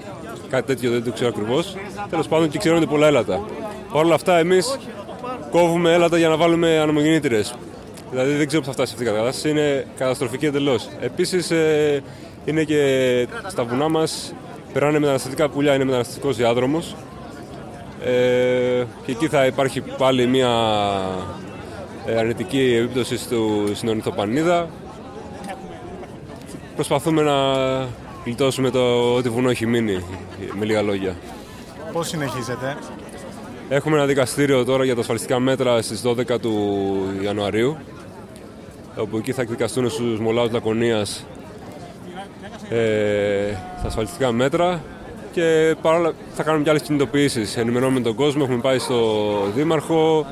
κάτι τέτοιο, δεν το ξέρω ακριβώς. Τέλος πάντων, και ξεραίνονται πολλά έλατα. Παρ' όλα αυτά, εμείς κόβουμε έλατα για να βάλουμε ανομογεννήτηρε. Δηλαδή δεν ξέρω πώ θα φτάσει αυτή η κατάσταση. Είναι καταστροφική εντελώς. Επίσης, ε, είναι και στα βουνά μας περνάνε μεταναστευτικά πουλιά, είναι μεταναστευτικός διάδρομος. Ε, και εκεί θα υπάρχει πάλι μια ε, αρνητική επίπτωση στο, στην ορνηθοπανίδα. Προσπαθούμε να γλιτώσουμε το ό,τι βουνό έχει μείνει, με λίγα λόγια. Πώς συνεχίζετε; Έχουμε ένα δικαστήριο τώρα για τα ασφαλιστικά μέτρα στις 12 του Ιανουαρίου όπου εκεί θα εκδικαστούν στους μολάους Λακωνίας ε, στα ασφαλιστικά μέτρα και παρόλα θα κάνουμε και άλλες κινητοποιήσεις. Ενημερώνουμε τον κόσμο, έχουμε πάει στο Δήμαρχο.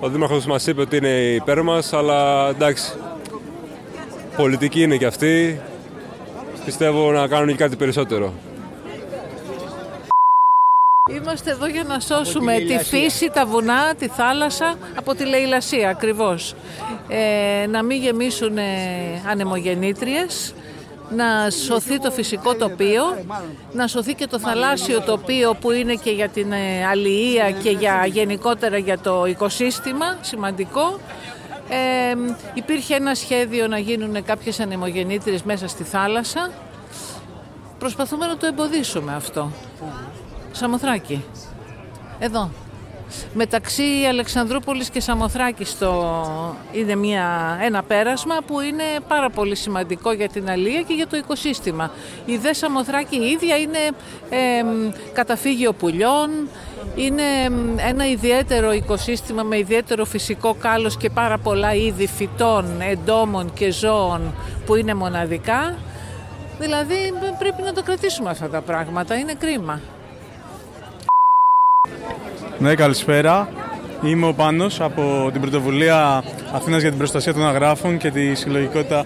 Ο Δήμαρχος μας είπε ότι είναι υπέρ μας, αλλά εντάξει, πολιτική είναι και αυτή. Πιστεύω να κάνουν και κάτι περισσότερο. Είμαστε εδώ για να σώσουμε τη φύση, τα βουνά, τη θάλασσα από τη λαιλασία ακριβώς. Ε, να μην γεμίσουν ε, ανεμογεννήτριες, να σωθεί το φυσικό τοπίο, να σωθεί και το θαλάσσιο τοπίο που είναι και για την ε, αλληλεία και για γενικότερα για το οικοσύστημα, σημαντικό. Ε, υπήρχε ένα σχέδιο να γίνουν κάποιες ανεμογεννήτριες μέσα στη θάλασσα. Προσπαθούμε να το εμποδίσουμε αυτό. Σαμοθράκι. Εδώ. Μεταξύ Αλεξανδρούπολης και Σαμοθράκης το, είναι μια, ένα πέρασμα που είναι πάρα πολύ σημαντικό για την αλία και για το οικοσύστημα. Η δε Σαμοθράκη η ίδια είναι καταφύγιο πουλιών, είναι ένα ιδιαίτερο οικοσύστημα με ιδιαίτερο φυσικό κάλος και πάρα πολλά είδη φυτών, εντόμων και ζώων που είναι μοναδικά. Δηλαδή πρέπει να το κρατήσουμε αυτά τα πράγματα, είναι κρίμα. Ναι, καλησπέρα. Είμαι ο Πάνος από την πρωτοβουλία Αθήνας για την προστασία των αγράφων και τη συλλογικότητα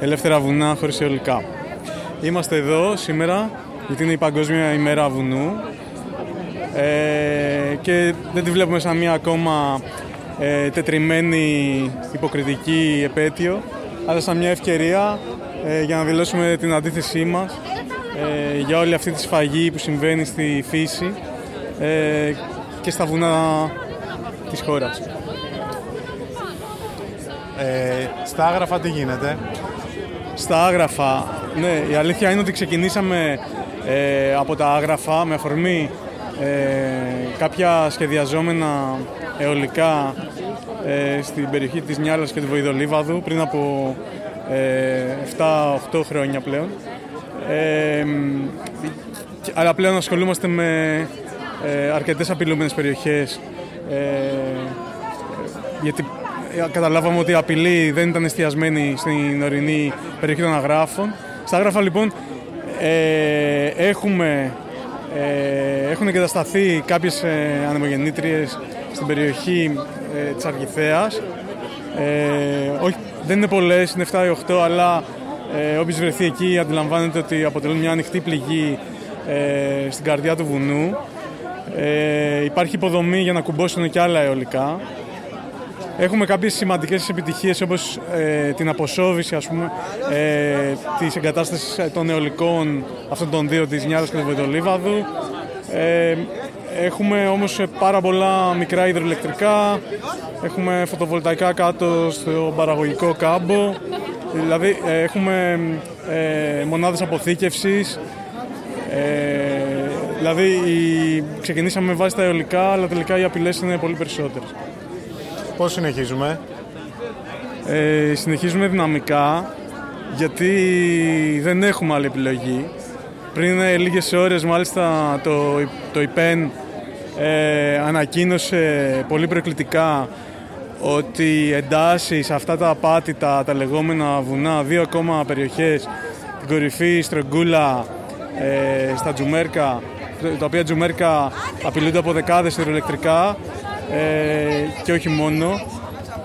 Ελεύθερα Βουνά χωρίς αιωλικά. Είμαστε εδώ σήμερα γιατί είναι η Παγκόσμια ημέρα βουνού ε, και δεν τη βλέπουμε σαν μια ακόμα ε, τετριμένη υποκριτική επέτειο αλλά σαν μια ευκαιρία ε, για να δηλώσουμε την αντίθεσή μας ε, για όλη αυτή τη σφαγή που συμβαίνει στη φύση ε, και στα βουνά της χώρας. Ε, στα άγραφα τι γίνεται; Στα άγραφα, ναι, η αλήθεια είναι ότι ξεκινήσαμε ε, από τα άγραφα με αφορμή ε, κάποια σχεδιαζόμενα αιωλικά ε, στην περιοχή της Νιάλας και του Βοηδολίβαδου πριν από 7-8 χρόνια πλέον. αλλά πλέον ασχολούμαστε με ε, αρκετές απειλούμενες περιοχές ε, γιατί ε, καταλάβαμε ότι η απειλή δεν ήταν εστιασμένη στην ορεινή περιοχή των αγράφων. Στα άγραφα λοιπόν ε, έχουμε, ε, έχουν εγκατασταθεί κάποιες ε, ανεμογεννήτριες στην περιοχή ε, της Αργυθέας. Ε, όχι, δεν είναι πολλές, είναι 7 ή 8, αλλά ε, όποιος βρεθεί εκεί αντιλαμβάνεται ότι αποτελούν μια ανοιχτή πληγή ε, στην καρδιά του βουνού. Ε, υπάρχει υποδομή για να κουμπώσουν και άλλα αιωλικά. Έχουμε κάποιες σημαντικές επιτυχίες όπως ε, την αποσόβηση ας πούμε, ε, της εγκατάστασης των αιωλικών αυτών των δύο της Νιάδας και του Βοητολίβαδου. Ε, έχουμε όμως πάρα πολλά μικρά υδροελεκτρικά, έχουμε φωτοβολταϊκά κάτω στο παραγωγικό κάμπο, δηλαδή ε, έχουμε ε, μονάδες αποθήκευσης, ε, δηλαδή ξεκινήσαμε με βάση τα αιωλικά, αλλά τελικά οι απειλές είναι πολύ περισσότερες. Πώς συνεχίζουμε; Ε, συνεχίζουμε δυναμικά, γιατί δεν έχουμε άλλη επιλογή. Πριν ε, λίγες ώρες μάλιστα το, το ΙΠΕΝ ε, ανακοίνωσε πολύ προκλητικά ότι εντάσσει σε αυτά τα απάτητα, τα λεγόμενα βουνά, δύο ακόμα περιοχές, την κορυφή Στρογγούλα, ε, στα Τζουμέρκα, τα οποία Τζουμέρκα απειλούνται από δεκάδες υδροελεκτρικά ε, και όχι μόνο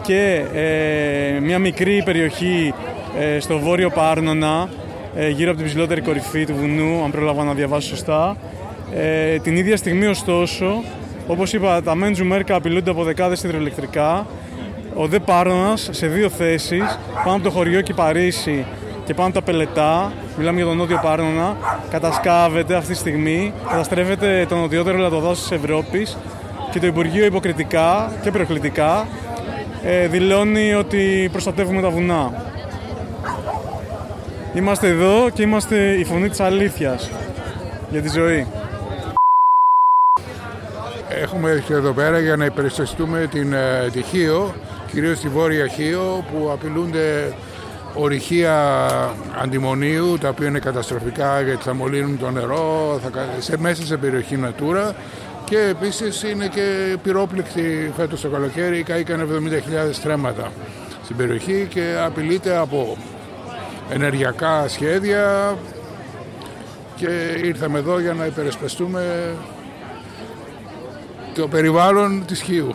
και ε, μια μικρή περιοχή ε, στο βόρειο Πάρνονα ε, γύρω από την ψηλότερη κορυφή του βουνού, αν πρόλαβα να διαβάσω σωστά. την ίδια στιγμή ωστόσο, όπως είπα, τα μεν Τζουμέρκα απειλούνται από δεκάδες υδροελεκτρικά ο Δε Πάρνονας σε δύο θέσεις, πάνω από το χωριό Κυπαρίσι και πάνω από τα πελετά, μιλάμε για τον Νότιο Πάρνονα, κατασκάβεται αυτή τη στιγμή, καταστρέφεται το νοτιότερο λατοδάσο της Ευρώπης και το Υπουργείο υποκριτικά και προκλητικά ε, δηλώνει ότι προστατεύουμε τα βουνά. Είμαστε εδώ και είμαστε η φωνή της αλήθειας για τη ζωή. Έχουμε έρθει εδώ πέρα για να υπερισταστούμε την ε, τυχείο κυρίως στη Βόρεια Χίο που απειλούνται ορυχεία αντιμονίου τα οποία είναι καταστροφικά γιατί θα μολύνουν το νερό θα, σε, μέσα σε περιοχή Natura και επίσης είναι και πυρόπληκτη φέτος το καλοκαίρι καήκαν 70.000 στρέμματα στην περιοχή και απειλείται από ενεργειακά σχέδια και ήρθαμε εδώ για να υπερασπιστούμε το περιβάλλον της Χίου.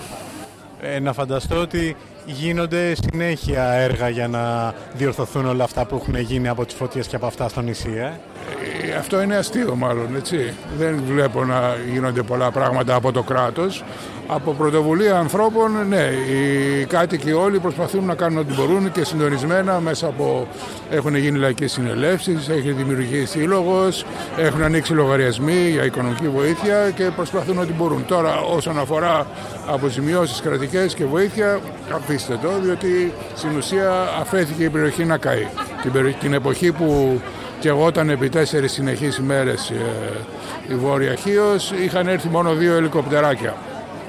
Ε, να φανταστώ ότι γίνονται συνέχεια έργα για να διορθωθούν όλα αυτά που έχουν γίνει από τις φωτιές και από αυτά στο νησί, ε; Ε αυτό είναι αστείο μάλλον, έτσι. Δεν βλέπω να γίνονται πολλά πράγματα από το κράτος. Από πρωτοβουλία ανθρώπων, ναι, οι κάτοικοι όλοι προσπαθούν να κάνουν ό,τι μπορούν και συντονισμένα μέσα από. Έχουν γίνει λαϊκές συνελεύσεις, έχει δημιουργήσει σύλλογος, έχουν ανοίξει λογαριασμοί για οικονομική βοήθεια και προσπαθούν ό,τι μπορούν. Τώρα, όσον αφορά αποζημιώσεις κρατικές και βοήθεια, αφήστε το, διότι στην ουσία αφέθηκε η περιοχή να καεί. Την, την εποχή που και εγώ όταν επί τέσσερις συνεχείς ημέρες ε, η Βόρεια Χίος είχαν έρθει μόνο δύο ελικοπτεράκια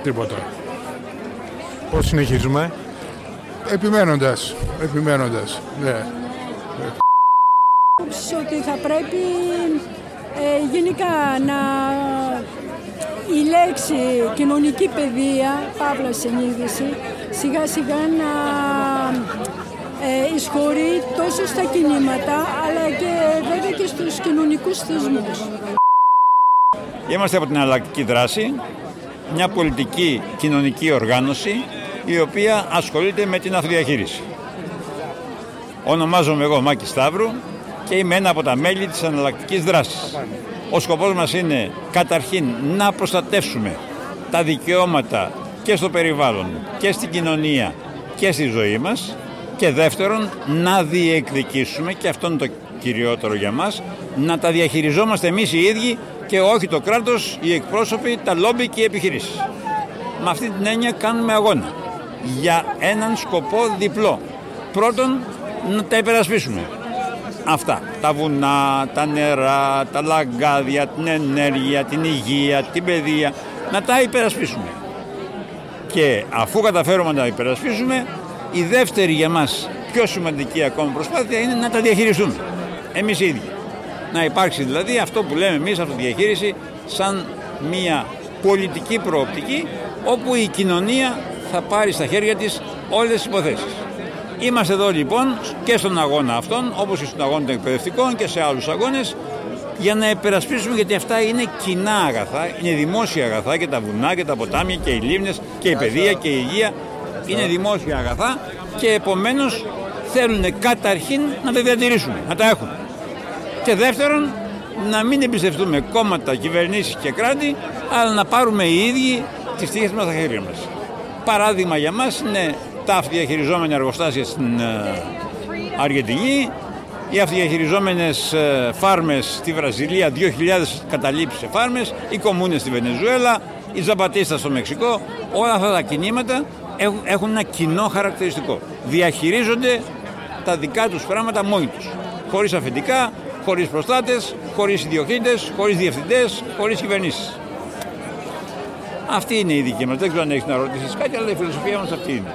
τίποτα. Πώς συνεχίζουμε; Επιμένοντας, επιμένοντας, ναι. ότι θα πρέπει ε, γενικά να η λέξη κοινωνική παιδεία, παύλα συνείδηση, σιγά σιγά να ε, εισχωρεί τόσο στα κινήματα αλλά και βέβαια και στους κοινωνικούς θεσμούς. Είμαστε από την αλλακτική δράση, μια πολιτική κοινωνική οργάνωση η οποία ασχολείται με την αυτοδιαχείριση. Ονομάζομαι εγώ Μάκη Σταύρου και είμαι ένα από τα μέλη της αναλλακτικής δράσης. Ο σκοπός μας είναι καταρχήν να προστατεύσουμε τα δικαιώματα και στο περιβάλλον και στην κοινωνία και στη ζωή μας και δεύτερον να διεκδικήσουμε και αυτό είναι το κυριότερο για μας να τα διαχειριζόμαστε εμείς οι ίδιοι και όχι το κράτος, οι εκπρόσωποι, τα λόμπι και οι επιχειρήσεις. Με αυτή την έννοια κάνουμε αγώνα για έναν σκοπό διπλό. Πρώτον, να τα υπερασπίσουμε. Αυτά. Τα βουνά, τα νερά, τα λαγκάδια, την ενέργεια, την υγεία, την παιδεία. Να τα υπερασπίσουμε. Και αφού καταφέρουμε να τα υπερασπίσουμε, η δεύτερη για μας πιο σημαντική ακόμα προσπάθεια είναι να τα διαχειριστούμε. Εμείς οι ίδιοι. Να υπάρξει δηλαδή αυτό που λέμε εμείς αυτοδιαχείριση σαν μια πολιτική προοπτική όπου η κοινωνία θα πάρει στα χέρια της όλες τις υποθέσεις. Είμαστε εδώ λοιπόν και στον αγώνα αυτόν, όπως και στον αγώνα των εκπαιδευτικών και σε άλλους αγώνες, για να επερασπίσουμε γιατί αυτά είναι κοινά αγαθά, είναι δημόσια αγαθά και τα βουνά και τα ποτάμια και οι λίμνες και η παιδεία και η υγεία είναι δημόσια αγαθά και επομένως θέλουν καταρχήν να τα διατηρήσουμε, να τα έχουν. Και δεύτερον, να μην εμπιστευτούμε κόμματα, κυβερνήσεις και κράτη, αλλά να πάρουμε οι ίδιοι τις τύχες μας στα χέρια μας. Παράδειγμα για μας είναι τα αυτοδιαχειριζόμενα εργοστάσια στην ε, Αργεντινή, οι αυτοδιαχειριζόμενες ε, φάρμες στη Βραζιλία, 2.000 καταλήψεις σε φάρμες, οι κομμούνες στη Βενεζουέλα, η Ζαμπατίστας στο Μεξικό, όλα αυτά τα κινήματα έχουν ένα κοινό χαρακτηριστικό. Διαχειρίζονται τα δικά τους πράγματα μόνοι τους. Χωρίς αφεντικά, χωρίς προστάτες, χωρίς ιδιοκτήτες, χωρίς διευθυντές, χωρίς κυβερνήσεις. Αυτή είναι η δική μας. Δεν ξέρω αν έχεις να ρωτήσεις κάτι, αλλά η φιλοσοφία μας αυτή είναι.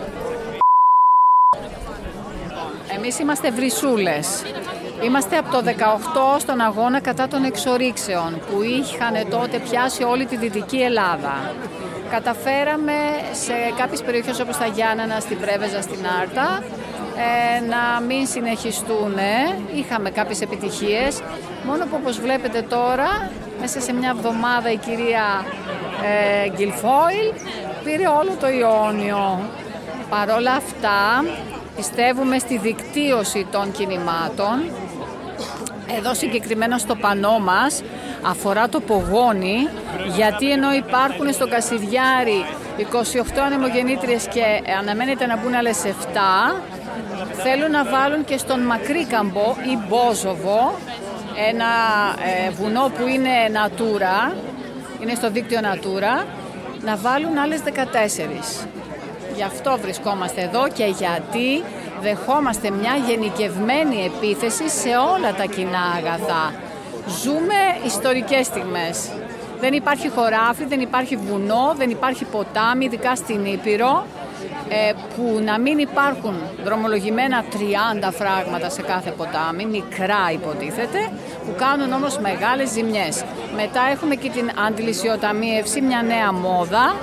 Εμείς είμαστε βρυσούλες. Είμαστε από το 18 στον αγώνα κατά των εξορίξεων που είχαν τότε πιάσει όλη τη Δυτική Ελλάδα. Καταφέραμε σε κάποιες περιοχές όπως τα Γιάννενα, στην Πρέβεζα, στην Άρτα ε, να μην συνεχιστούν. Είχαμε κάποιες επιτυχίες. Μόνο που όπως βλέπετε τώρα, μέσα σε μια εβδομάδα η κυρία ε, Γκυλφόιλ πήρε όλο το Ιόνιο. Παρόλα αυτά, πιστεύουμε στη δικτύωση των κινημάτων. Εδώ συγκεκριμένα στο πανό μας αφορά το πογόνι, γιατί ενώ υπάρχουν στο Κασιδιάρι 28 ανεμογεννήτριες και αναμένεται να μπουν άλλες 7, θέλουν να βάλουν και στον Μακρύκαμπο ή Μπόζοβο, ένα ε, βουνό που είναι Natura, είναι στο δίκτυο Natura, να βάλουν άλλες 14. Γι' αυτό βρισκόμαστε εδώ και γιατί δεχόμαστε μια γενικευμένη επίθεση σε όλα τα κοινά αγαθά. Ζούμε ιστορικές στιγμές. Δεν υπάρχει χωράφι, δεν υπάρχει βουνό, δεν υπάρχει ποτάμι, ειδικά στην Ήπειρο, ε, που να μην υπάρχουν δρομολογημένα 30 φράγματα σε κάθε ποτάμι, μικρά υποτίθεται, που κάνουν όμως μεγάλες ζημιές. Μετά έχουμε και την αντιλησιοταμίευση, μια νέα μόδα,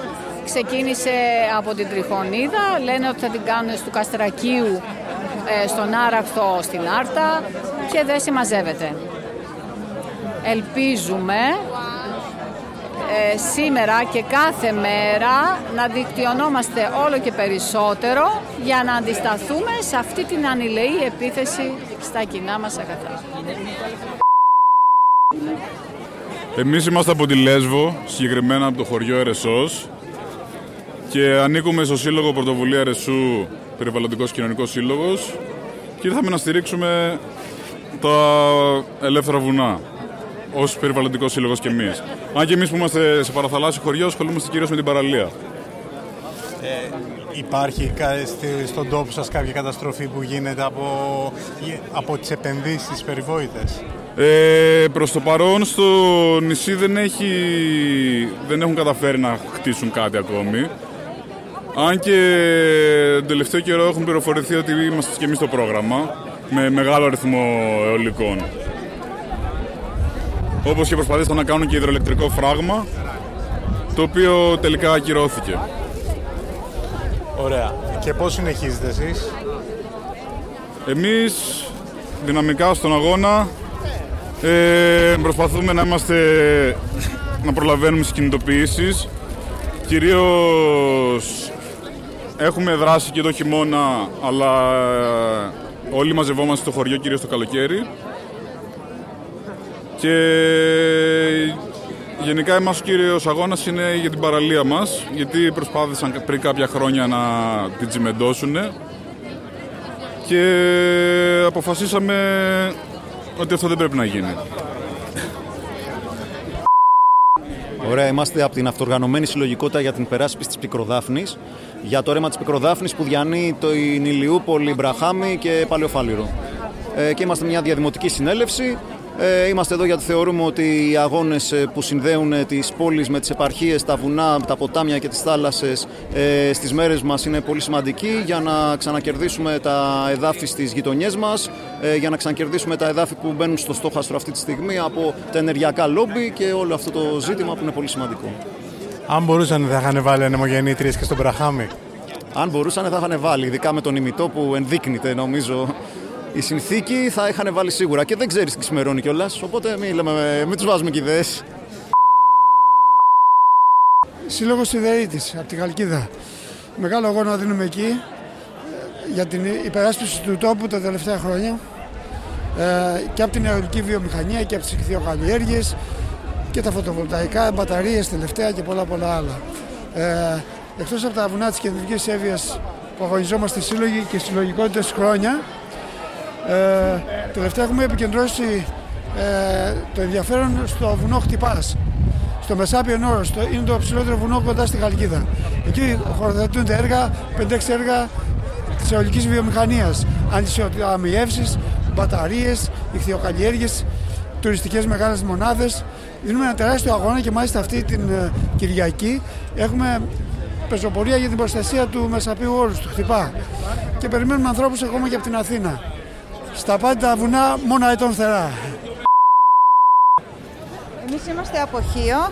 ξεκίνησε από την Τριχονίδα, λένε ότι θα την κάνουν στο Καστρακίου, ε, στον Άραχθο, στην Άρτα και δεν συμμαζεύεται. Ελπίζουμε ε, σήμερα και κάθε μέρα να δικτυωνόμαστε όλο και περισσότερο για να αντισταθούμε σε αυτή την ανηλεή επίθεση στα κοινά μας αγαθά. Εμείς είμαστε από τη Λέσβο, συγκεκριμένα από το χωριό Ερεσός και ανήκουμε στο Σύλλογο Πρωτοβουλία Ερεσού Περιβαλλοντικός Κοινωνικός Σύλλογος και ήρθαμε να στηρίξουμε τα ελεύθερα βουνά ως περιβαλλοντικός σύλλογος και εμείς. Αν και εμείς που είμαστε σε παραθαλάσσιο χωριό, ασχολούμαστε κυρίως με την παραλία. Ε, υπάρχει στον τόπο σας κάποια καταστροφή που γίνεται από, από τις επενδύσεις περιβόητες; Ε, προς το παρόν στο νησί δεν, έχει, δεν έχουν καταφέρει να χτίσουν κάτι ακόμη. Αν και τον τελευταίο καιρό έχουν πληροφορηθεί ότι είμαστε και εμείς στο πρόγραμμα με μεγάλο αριθμό αιωλικών. Όπως και προσπαθήσαν να κάνουν και υδροελεκτρικό φράγμα το οποίο τελικά ακυρώθηκε. Ωραία. Και πώς συνεχίζετε εσείς; Εμείς δυναμικά στον αγώνα ε, προσπαθούμε να είμαστε να προλαβαίνουμε στις κινητοποιήσεις κυρίως έχουμε δράσει και το χειμώνα αλλά ε, όλοι μαζευόμαστε στο χωριό κυρίως το καλοκαίρι και γενικά εμάς ο κύριος αγώνας είναι για την παραλία μας γιατί προσπάθησαν πριν κάποια χρόνια να την τσιμεντώσουν και αποφασίσαμε ότι αυτό δεν πρέπει να γίνει. Ωραία, είμαστε από την αυτοργανωμένη συλλογικότητα για την περάσπιση της Πικροδάφνης. Για το ρέμα της Πικροδάφνης που διανύει το Ηλιούπολη, Μπραχάμι και Παλαιοφάλιρο. Ε, και είμαστε μια διαδημοτική συνέλευση ε, είμαστε εδώ γιατί θεωρούμε ότι οι αγώνες ε, που συνδέουν ε, τις πόλεις με τις επαρχίες, τα βουνά, τα ποτάμια και τις θάλασσες ε, στις μέρες μας είναι πολύ σημαντικοί για να ξανακερδίσουμε τα εδάφη στις γειτονιές μας, ε, για να ξανακερδίσουμε τα εδάφη που μπαίνουν στο στόχαστρο αυτή τη στιγμή από τα ενεργειακά λόμπι και όλο αυτό το ζήτημα που είναι πολύ σημαντικό. Αν μπορούσαν θα είχαν βάλει ανεμογεννήτριες και στον Μπραχάμι. Αν μπορούσαν θα είχαν βάλει, ειδικά με τον ημιτό που ενδείκνυται νομίζω η συνθήκη θα είχαν βάλει σίγουρα και δεν ξέρεις τι ξημερώνει κιόλας. Οπότε μην, λέμε, μην τους βάζουμε και ιδέες. Σύλλογος Σιδερίτη από τη Χαλκίδα. Μεγάλο αγώνα δίνουμε εκεί ε, για την υπεράσπιση του τόπου τα τελευταία χρόνια ε, και από την αεροπορική βιομηχανία και από τις ηχθειοκαλλιέργειες και τα φωτοβολταϊκά, μπαταρίες τελευταία και πολλά πολλά άλλα. Ε, εκτός από τα βουνά της κεντρικής Εύβοιας που αγωνιζόμαστε σύλλογοι και συλλογικότητες χρόνια ε, τελευταία έχουμε επικεντρώσει ε, το ενδιαφέρον στο βουνό Χτυπάς. Στο Μεσάπιο Νόρος, είναι το ψηλότερο βουνό κοντά στη Γαλλικίδα. Εκεί χωροθετούνται έργα, 5-6 έργα της αιωλικής βιομηχανίας. Αντισιοταμιεύσει, μπαταρίες, ηχθειοκαλλιέργειες, τουριστικές μεγάλες μονάδες. Δίνουμε ένα τεράστιο αγώνα και μάλιστα αυτή την ε, Κυριακή έχουμε πεζοπορία για την προστασία του Μεσαπίου Όρους, του Χτυπά. Και περιμένουμε ανθρώπους ακόμα και από την Αθήνα. Στα πάντα βουνά μόνο ετών θερά. Εμείς είμαστε από Χίο.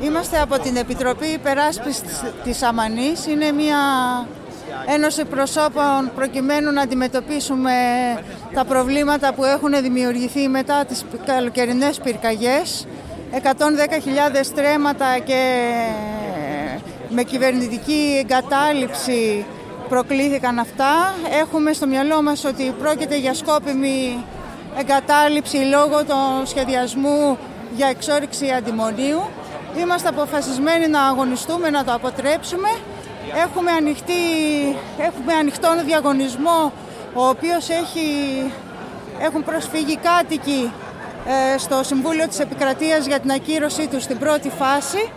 Είμαστε από την Επιτροπή Υπεράσπισης της Αμανής. Είναι μια ένωση προσώπων προκειμένου να αντιμετωπίσουμε τα προβλήματα που έχουν δημιουργηθεί μετά τις καλοκαιρινές πυρκαγιές. 110.000 στρέμματα και με κυβερνητική εγκατάλειψη προκλήθηκαν αυτά. Έχουμε στο μυαλό μας ότι πρόκειται για σκόπιμη εγκατάλειψη λόγω των σχεδιασμού για εξόριξη αντιμονίου. Είμαστε αποφασισμένοι να αγωνιστούμε, να το αποτρέψουμε. Έχουμε, ανοιχτή, έχουμε ανοιχτό διαγωνισμό, ο οποίος έχει, έχουν προσφύγει κάτοικοι ε, στο Συμβούλιο της Επικρατείας για την ακύρωσή τους στην πρώτη φάση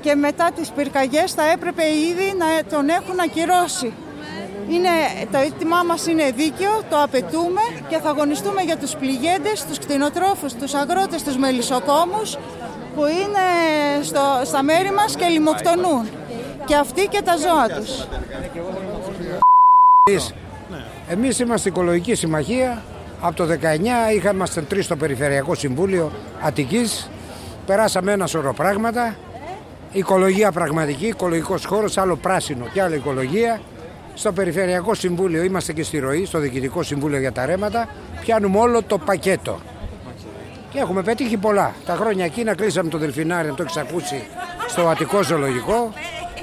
και μετά τις πυρκαγιές θα έπρεπε ήδη να τον έχουν ακυρώσει. Είναι, το αίτημά μας είναι δίκαιο, το απαιτούμε και θα αγωνιστούμε για τους πληγέντες, τους κτηνοτρόφους, τους αγρότες, τους μελισσοκόμους που είναι στο, στα μέρη μας και λιμοκτονούν. Και αυτοί και τα ζώα τους. Εμείς είμαστε Οικολογική Συμμαχία. Από το 19 είχαμε τρεις στο Περιφερειακό Συμβούλιο Αττικής. Περάσαμε ένα σωρό πράγματα. Οικολογία πραγματική, οικολογικός χώρος, άλλο πράσινο και άλλο οικολογία. Στο Περιφερειακό Συμβούλιο είμαστε και στη ροή, στο Διοικητικό Συμβούλιο για τα ρέματα. Πιάνουμε όλο το πακέτο. Και έχουμε πετύχει πολλά. Τα χρόνια εκείνα κλείσαμε το Δελφινάρι, το έχεις ακούσει, στο Αττικό Ζωολογικό.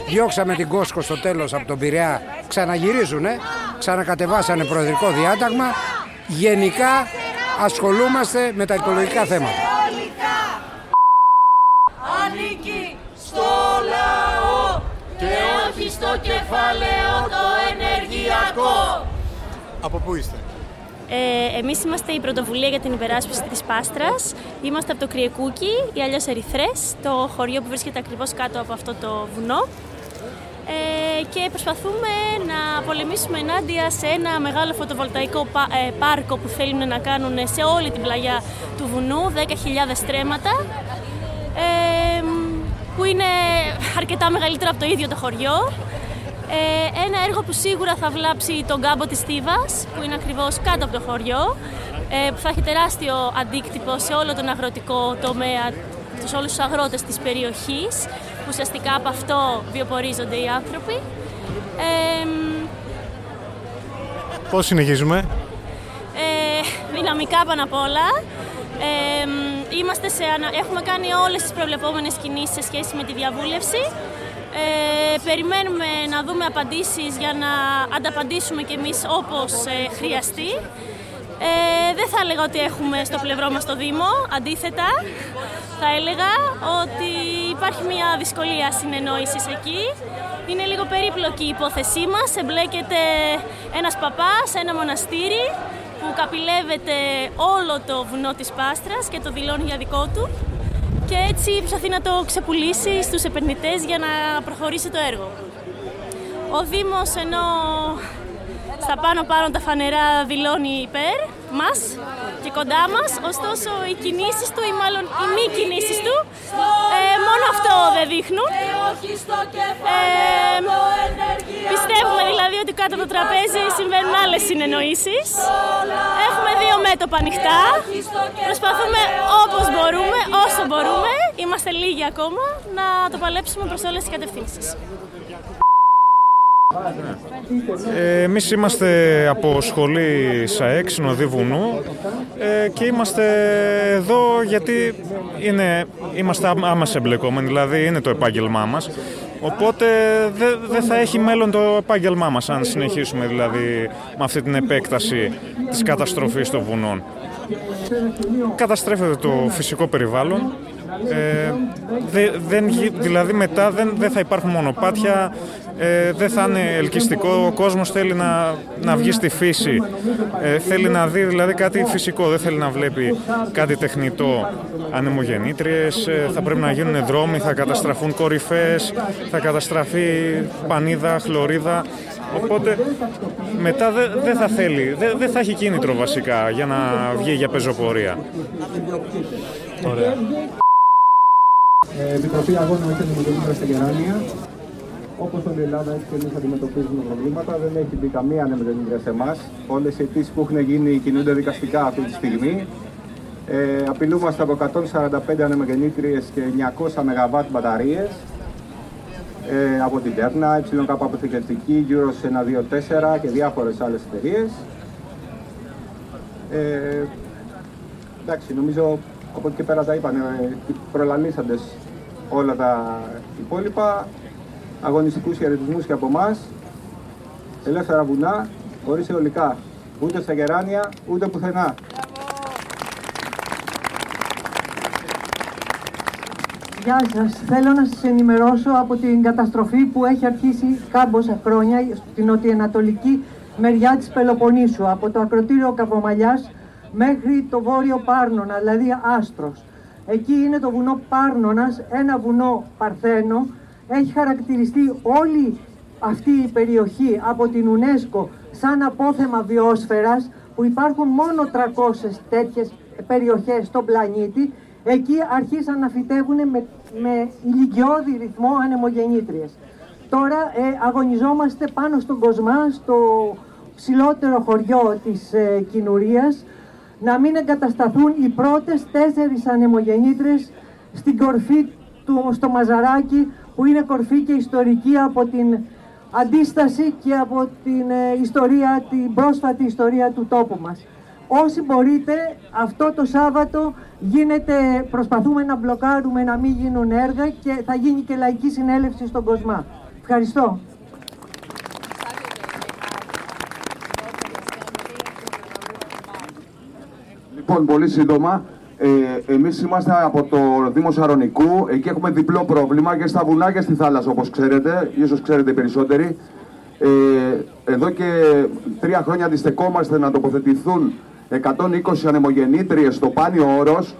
Διώξαμε την Κόσκο στο τέλος από τον Πειραιά. Ξαναγυρίζουνε, ξανακατεβάσανε προεδρικό διάταγμα. Γενικά ασχολούμαστε με τα οικολογικά θέματα. Ανήκει στο λαό και όχι στο κεφάλαιο το ενεργειακό. Από πού είστε; Ε, εμείς είμαστε η πρωτοβουλία για την υπεράσπιση της Πάστρας. Είμαστε από το Κριεκούκι ή αλλιώς Ερυθρές, το χωριό που βρίσκεται ακριβώς κάτω από αυτό το βουνό. Ε, ε, και προσπαθούμε να πολεμήσουμε ενάντια σε ένα μεγάλο φωτοβολταϊκό πα- ε, πάρκο που θέλουν να κάνουν σε όλη την πλαγιά του βουνού, 10.000 στρέμματα, ε, που είναι αρκετά μεγαλύτερο από το ίδιο το χωριό. Ε, ένα έργο που σίγουρα θα βλάψει τον κάμπο της Στίβας, που είναι ακριβώς κάτω από το χωριό, ε, που θα έχει τεράστιο αντίκτυπο σε όλο τον αγροτικό τομέα, σε όλους τους αγρότες της περιοχής, που ουσιαστικά από αυτό βιοπορίζονται οι άνθρωποι. Ε, Πώς συνεχίζουμε; ε, δυναμικά πάνω απ' όλα. Ε, είμαστε σε, ανα- έχουμε κάνει όλες τις προβλεπόμενες κινήσεις σε σχέση με τη διαβούλευση. Ε, περιμένουμε να δούμε απαντήσεις για να ανταπαντήσουμε κι εμείς όπως ε, χρειαστεί. Ε, δεν θα έλεγα ότι έχουμε στο πλευρό μας το Δήμο, αντίθετα θα έλεγα ότι υπάρχει μια δυσκολία συνεννόησης εκεί. Είναι λίγο περίπλοκη η υπόθεσή μας, εμπλέκεται ένας παπάς, ένα μοναστήρι που καπηλεύεται όλο το βουνό της Πάστρας και το δηλώνει για δικό του και έτσι προσπαθεί να το ξεπουλήσει στους επενδυτές για να προχωρήσει το έργο. Ο Δήμος ενώ στα πάνω πάνω τα φανερά δηλώνει υπέρ μας και κοντά μας, ωστόσο οι κινήσεις του ή μάλλον οι μη κινήσεις του ε, μόνο αυτό δεν δείχνουν. Ε, πιστεύουμε δηλαδή ότι κάτω από το τραπέζι συμβαίνουν άλλες συνεννοήσεις. Έχουμε δύο μέτωπα ανοιχτά. Προσπαθούμε όπως μπορούμε, όσο μπορούμε, είμαστε λίγοι ακόμα, να το παλέψουμε προς όλες τις κατευθύνσεις. Ε, εμείς είμαστε από σχολή ΣΑΕΚ, Συνοδή Βουνού ε, και είμαστε εδώ γιατί είναι, είμαστε άμ- άμεσα εμπλεκόμενοι, δηλαδή είναι το επάγγελμά μας. Οπότε δεν δεν θα έχει μέλλον το επάγγελμά μας αν συνεχίσουμε δηλαδή με αυτή την επέκταση της καταστροφής των βουνών. Καταστρέφεται το φυσικό περιβάλλον, ε, δε- δεν, γι- δηλαδή μετά δεν, δεν θα υπάρχουν μονοπάτια, ε, δεν θα είναι ελκυστικό. Ο κόσμος θέλει να, να βγει στη φύση, ε, θέλει να δει δηλαδή κάτι φυσικό, δεν θέλει να βλέπει κάτι τεχνητό. Ανεμογεννήτριες, ε, θα πρέπει να γίνουν δρόμοι, θα καταστραφούν κορυφές, θα καταστραφεί πανίδα, χλωρίδα. Οπότε μετά δεν δεν θα θέλει, δεν δεν θα έχει κίνητρο βασικά για να βγει για πεζοπορία. Ωραία. Ε, Επιτροπή Αγώνων έχει αντιμετωπίσει στα Γεράνια. Όπως όλη η Ελλάδα, έτσι και εμείς αντιμετωπίζουμε προβλήματα. Δεν έχει μπει καμία ανεμογεννήτρια σε εμάς. Όλες οι αιτήσεις που έχουν γίνει κινούνται δικαστικά αυτή τη στιγμή. Ε, απειλούμαστε από 145 ανεμογεννήτριε και 900 ΜΒ μπαταρίες. Ε, από την Τέρνα, ΕΚ Αποθηκευτική, Euros 124 και διάφορες άλλες εταιρείες. Ε, εντάξει, νομίζω από εκεί και πέρα τα είπαν ε, οι προλαλήσαντες όλα τα υπόλοιπα. Αγωνιστικούς χαιρετισμούς και από εμάς. Ελεύθερα βουνά, χωρίς αιωλικά. Ούτε στα γεράνια, ούτε πουθενά. Γεια σας. Θέλω να σας ενημερώσω από την καταστροφή που έχει αρχίσει κάμποσα χρόνια στην νοτιοανατολική μεριά της Πελοποννήσου, από το ακροτήριο Καβομαλιάς μέχρι το βόρειο Πάρνονα, δηλαδή Άστρος. Εκεί είναι το βουνό Πάρνονας, ένα βουνό παρθένο. Έχει χαρακτηριστεί όλη αυτή η περιοχή από την UNESCO σαν απόθεμα βιόσφαιρας που υπάρχουν μόνο 300 τέτοιες περιοχές στον πλανήτη εκεί αρχίσαν να φυτεύουν με, με ηλικιώδη ρυθμό ανεμογεννήτριες. Τώρα ε, αγωνιζόμαστε πάνω στον Κοσμά, στο ψηλότερο χωριό της ε, Κινουρίας, να μην εγκατασταθούν οι πρώτες τέσσερις ανεμογεννήτρες στην κορφή του, στο Μαζαράκι, που είναι κορφή και ιστορική από την αντίσταση και από την ε, ιστορία, την πρόσφατη ιστορία του τόπου μας. Όσοι μπορείτε, αυτό το Σάββατο γίνεται, προσπαθούμε να μπλοκάρουμε να μην γίνουν έργα και θα γίνει και λαϊκή συνέλευση στον Κοσμά. Ευχαριστώ. Λοιπόν, πολύ σύντομα. Ε, εμείς είμαστε από το Δήμο Σαρονικού. Εκεί έχουμε διπλό πρόβλημα και στα βουνά και στη θάλασσα, όπως ξέρετε. Ίσως ξέρετε περισσότεροι. Ε, εδώ και τρία χρόνια αντιστεκόμαστε να τοποθετηθούν 120 ανεμογεννήτριες στο Πάνιο Όρος,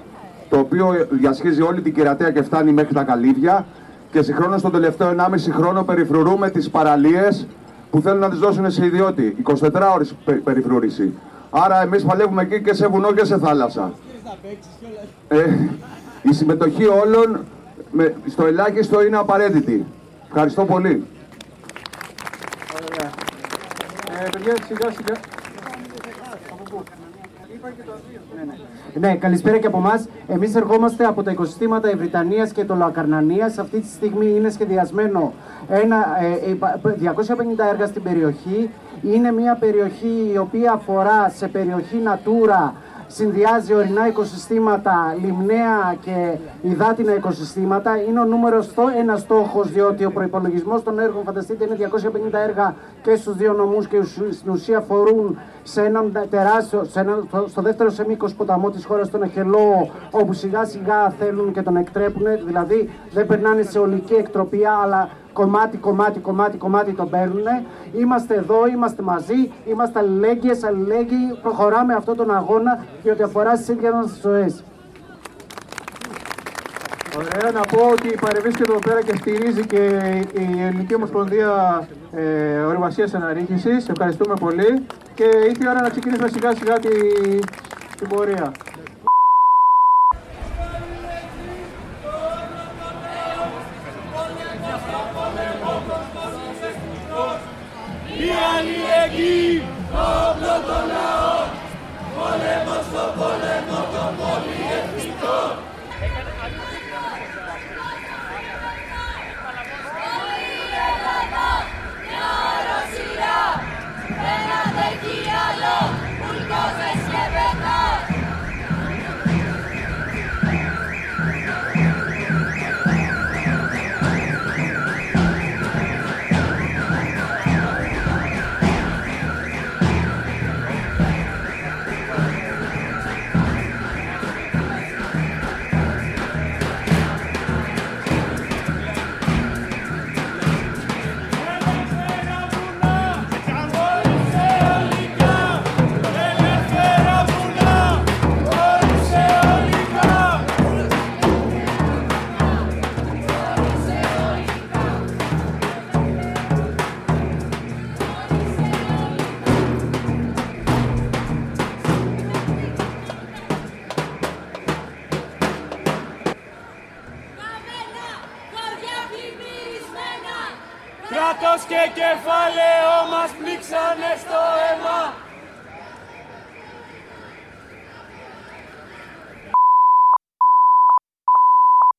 το οποίο διασχίζει όλη την Κερατέα και φτάνει μέχρι τα Καλύβια. Και συγχρόνως τον τελευταίο 1,5 χρόνο περιφρουρούμε τις παραλίες που θέλουν να τις δώσουν σε ιδιώτη. 24 ώρε περιφρούρηση. Άρα εμείς παλεύουμε εκεί και σε βουνό και σε θάλασσα. Ε, η συμμετοχή όλων με, στο ελάχιστο είναι απαραίτητη. Ευχαριστώ πολύ. Ε, παιδιά, σιγά σιγά. Ναι, καλησπέρα και από εμάς. Εμείς ερχόμαστε από τα οικοσυστήματα Ευρυτανίας και το Λακαρνανίας. Αυτή τη στιγμή είναι σχεδιασμένο ένα, ε, ε, 250 έργα στην περιοχή. Είναι μια περιοχή η οποία αφορά σε περιοχή Natura συνδυάζει ορεινά οικοσυστήματα, λιμναία και υδάτινα οικοσυστήματα. Είναι ο νούμερος στο ένα στόχος, διότι ο προπολογισμό των έργων, φανταστείτε, είναι 250 έργα και στους δύο νομούς και στην ουσία αφορούν σε έναν τεράστιο, σε ένα, στο δεύτερο σε μήκο ποταμό της χώρας, τον Εχελό, όπου σιγά σιγά θέλουν και τον εκτρέπουν. Δηλαδή δεν περνάνε σε ολική εκτροπία, αλλά κομμάτι, κομμάτι, κομμάτι, κομμάτι το παίρνουν. Είμαστε εδώ, είμαστε μαζί, είμαστε αλληλέγγυες, αλληλέγγυοι, προχωράμε αυτόν τον αγώνα διότι αφορά στις ίδιες μας ζωές. Ωραία, να πω ότι παρεμβρίσκεται εδώ πέρα και στηρίζει και η Ελληνική Ομοσπονδία ε, Ορειβασίας Αναρρίχησης. Ευχαριστούμε πολύ και ήρθε η ώρα να ξεκινήσουμε σιγά σιγά τη, την πορεία.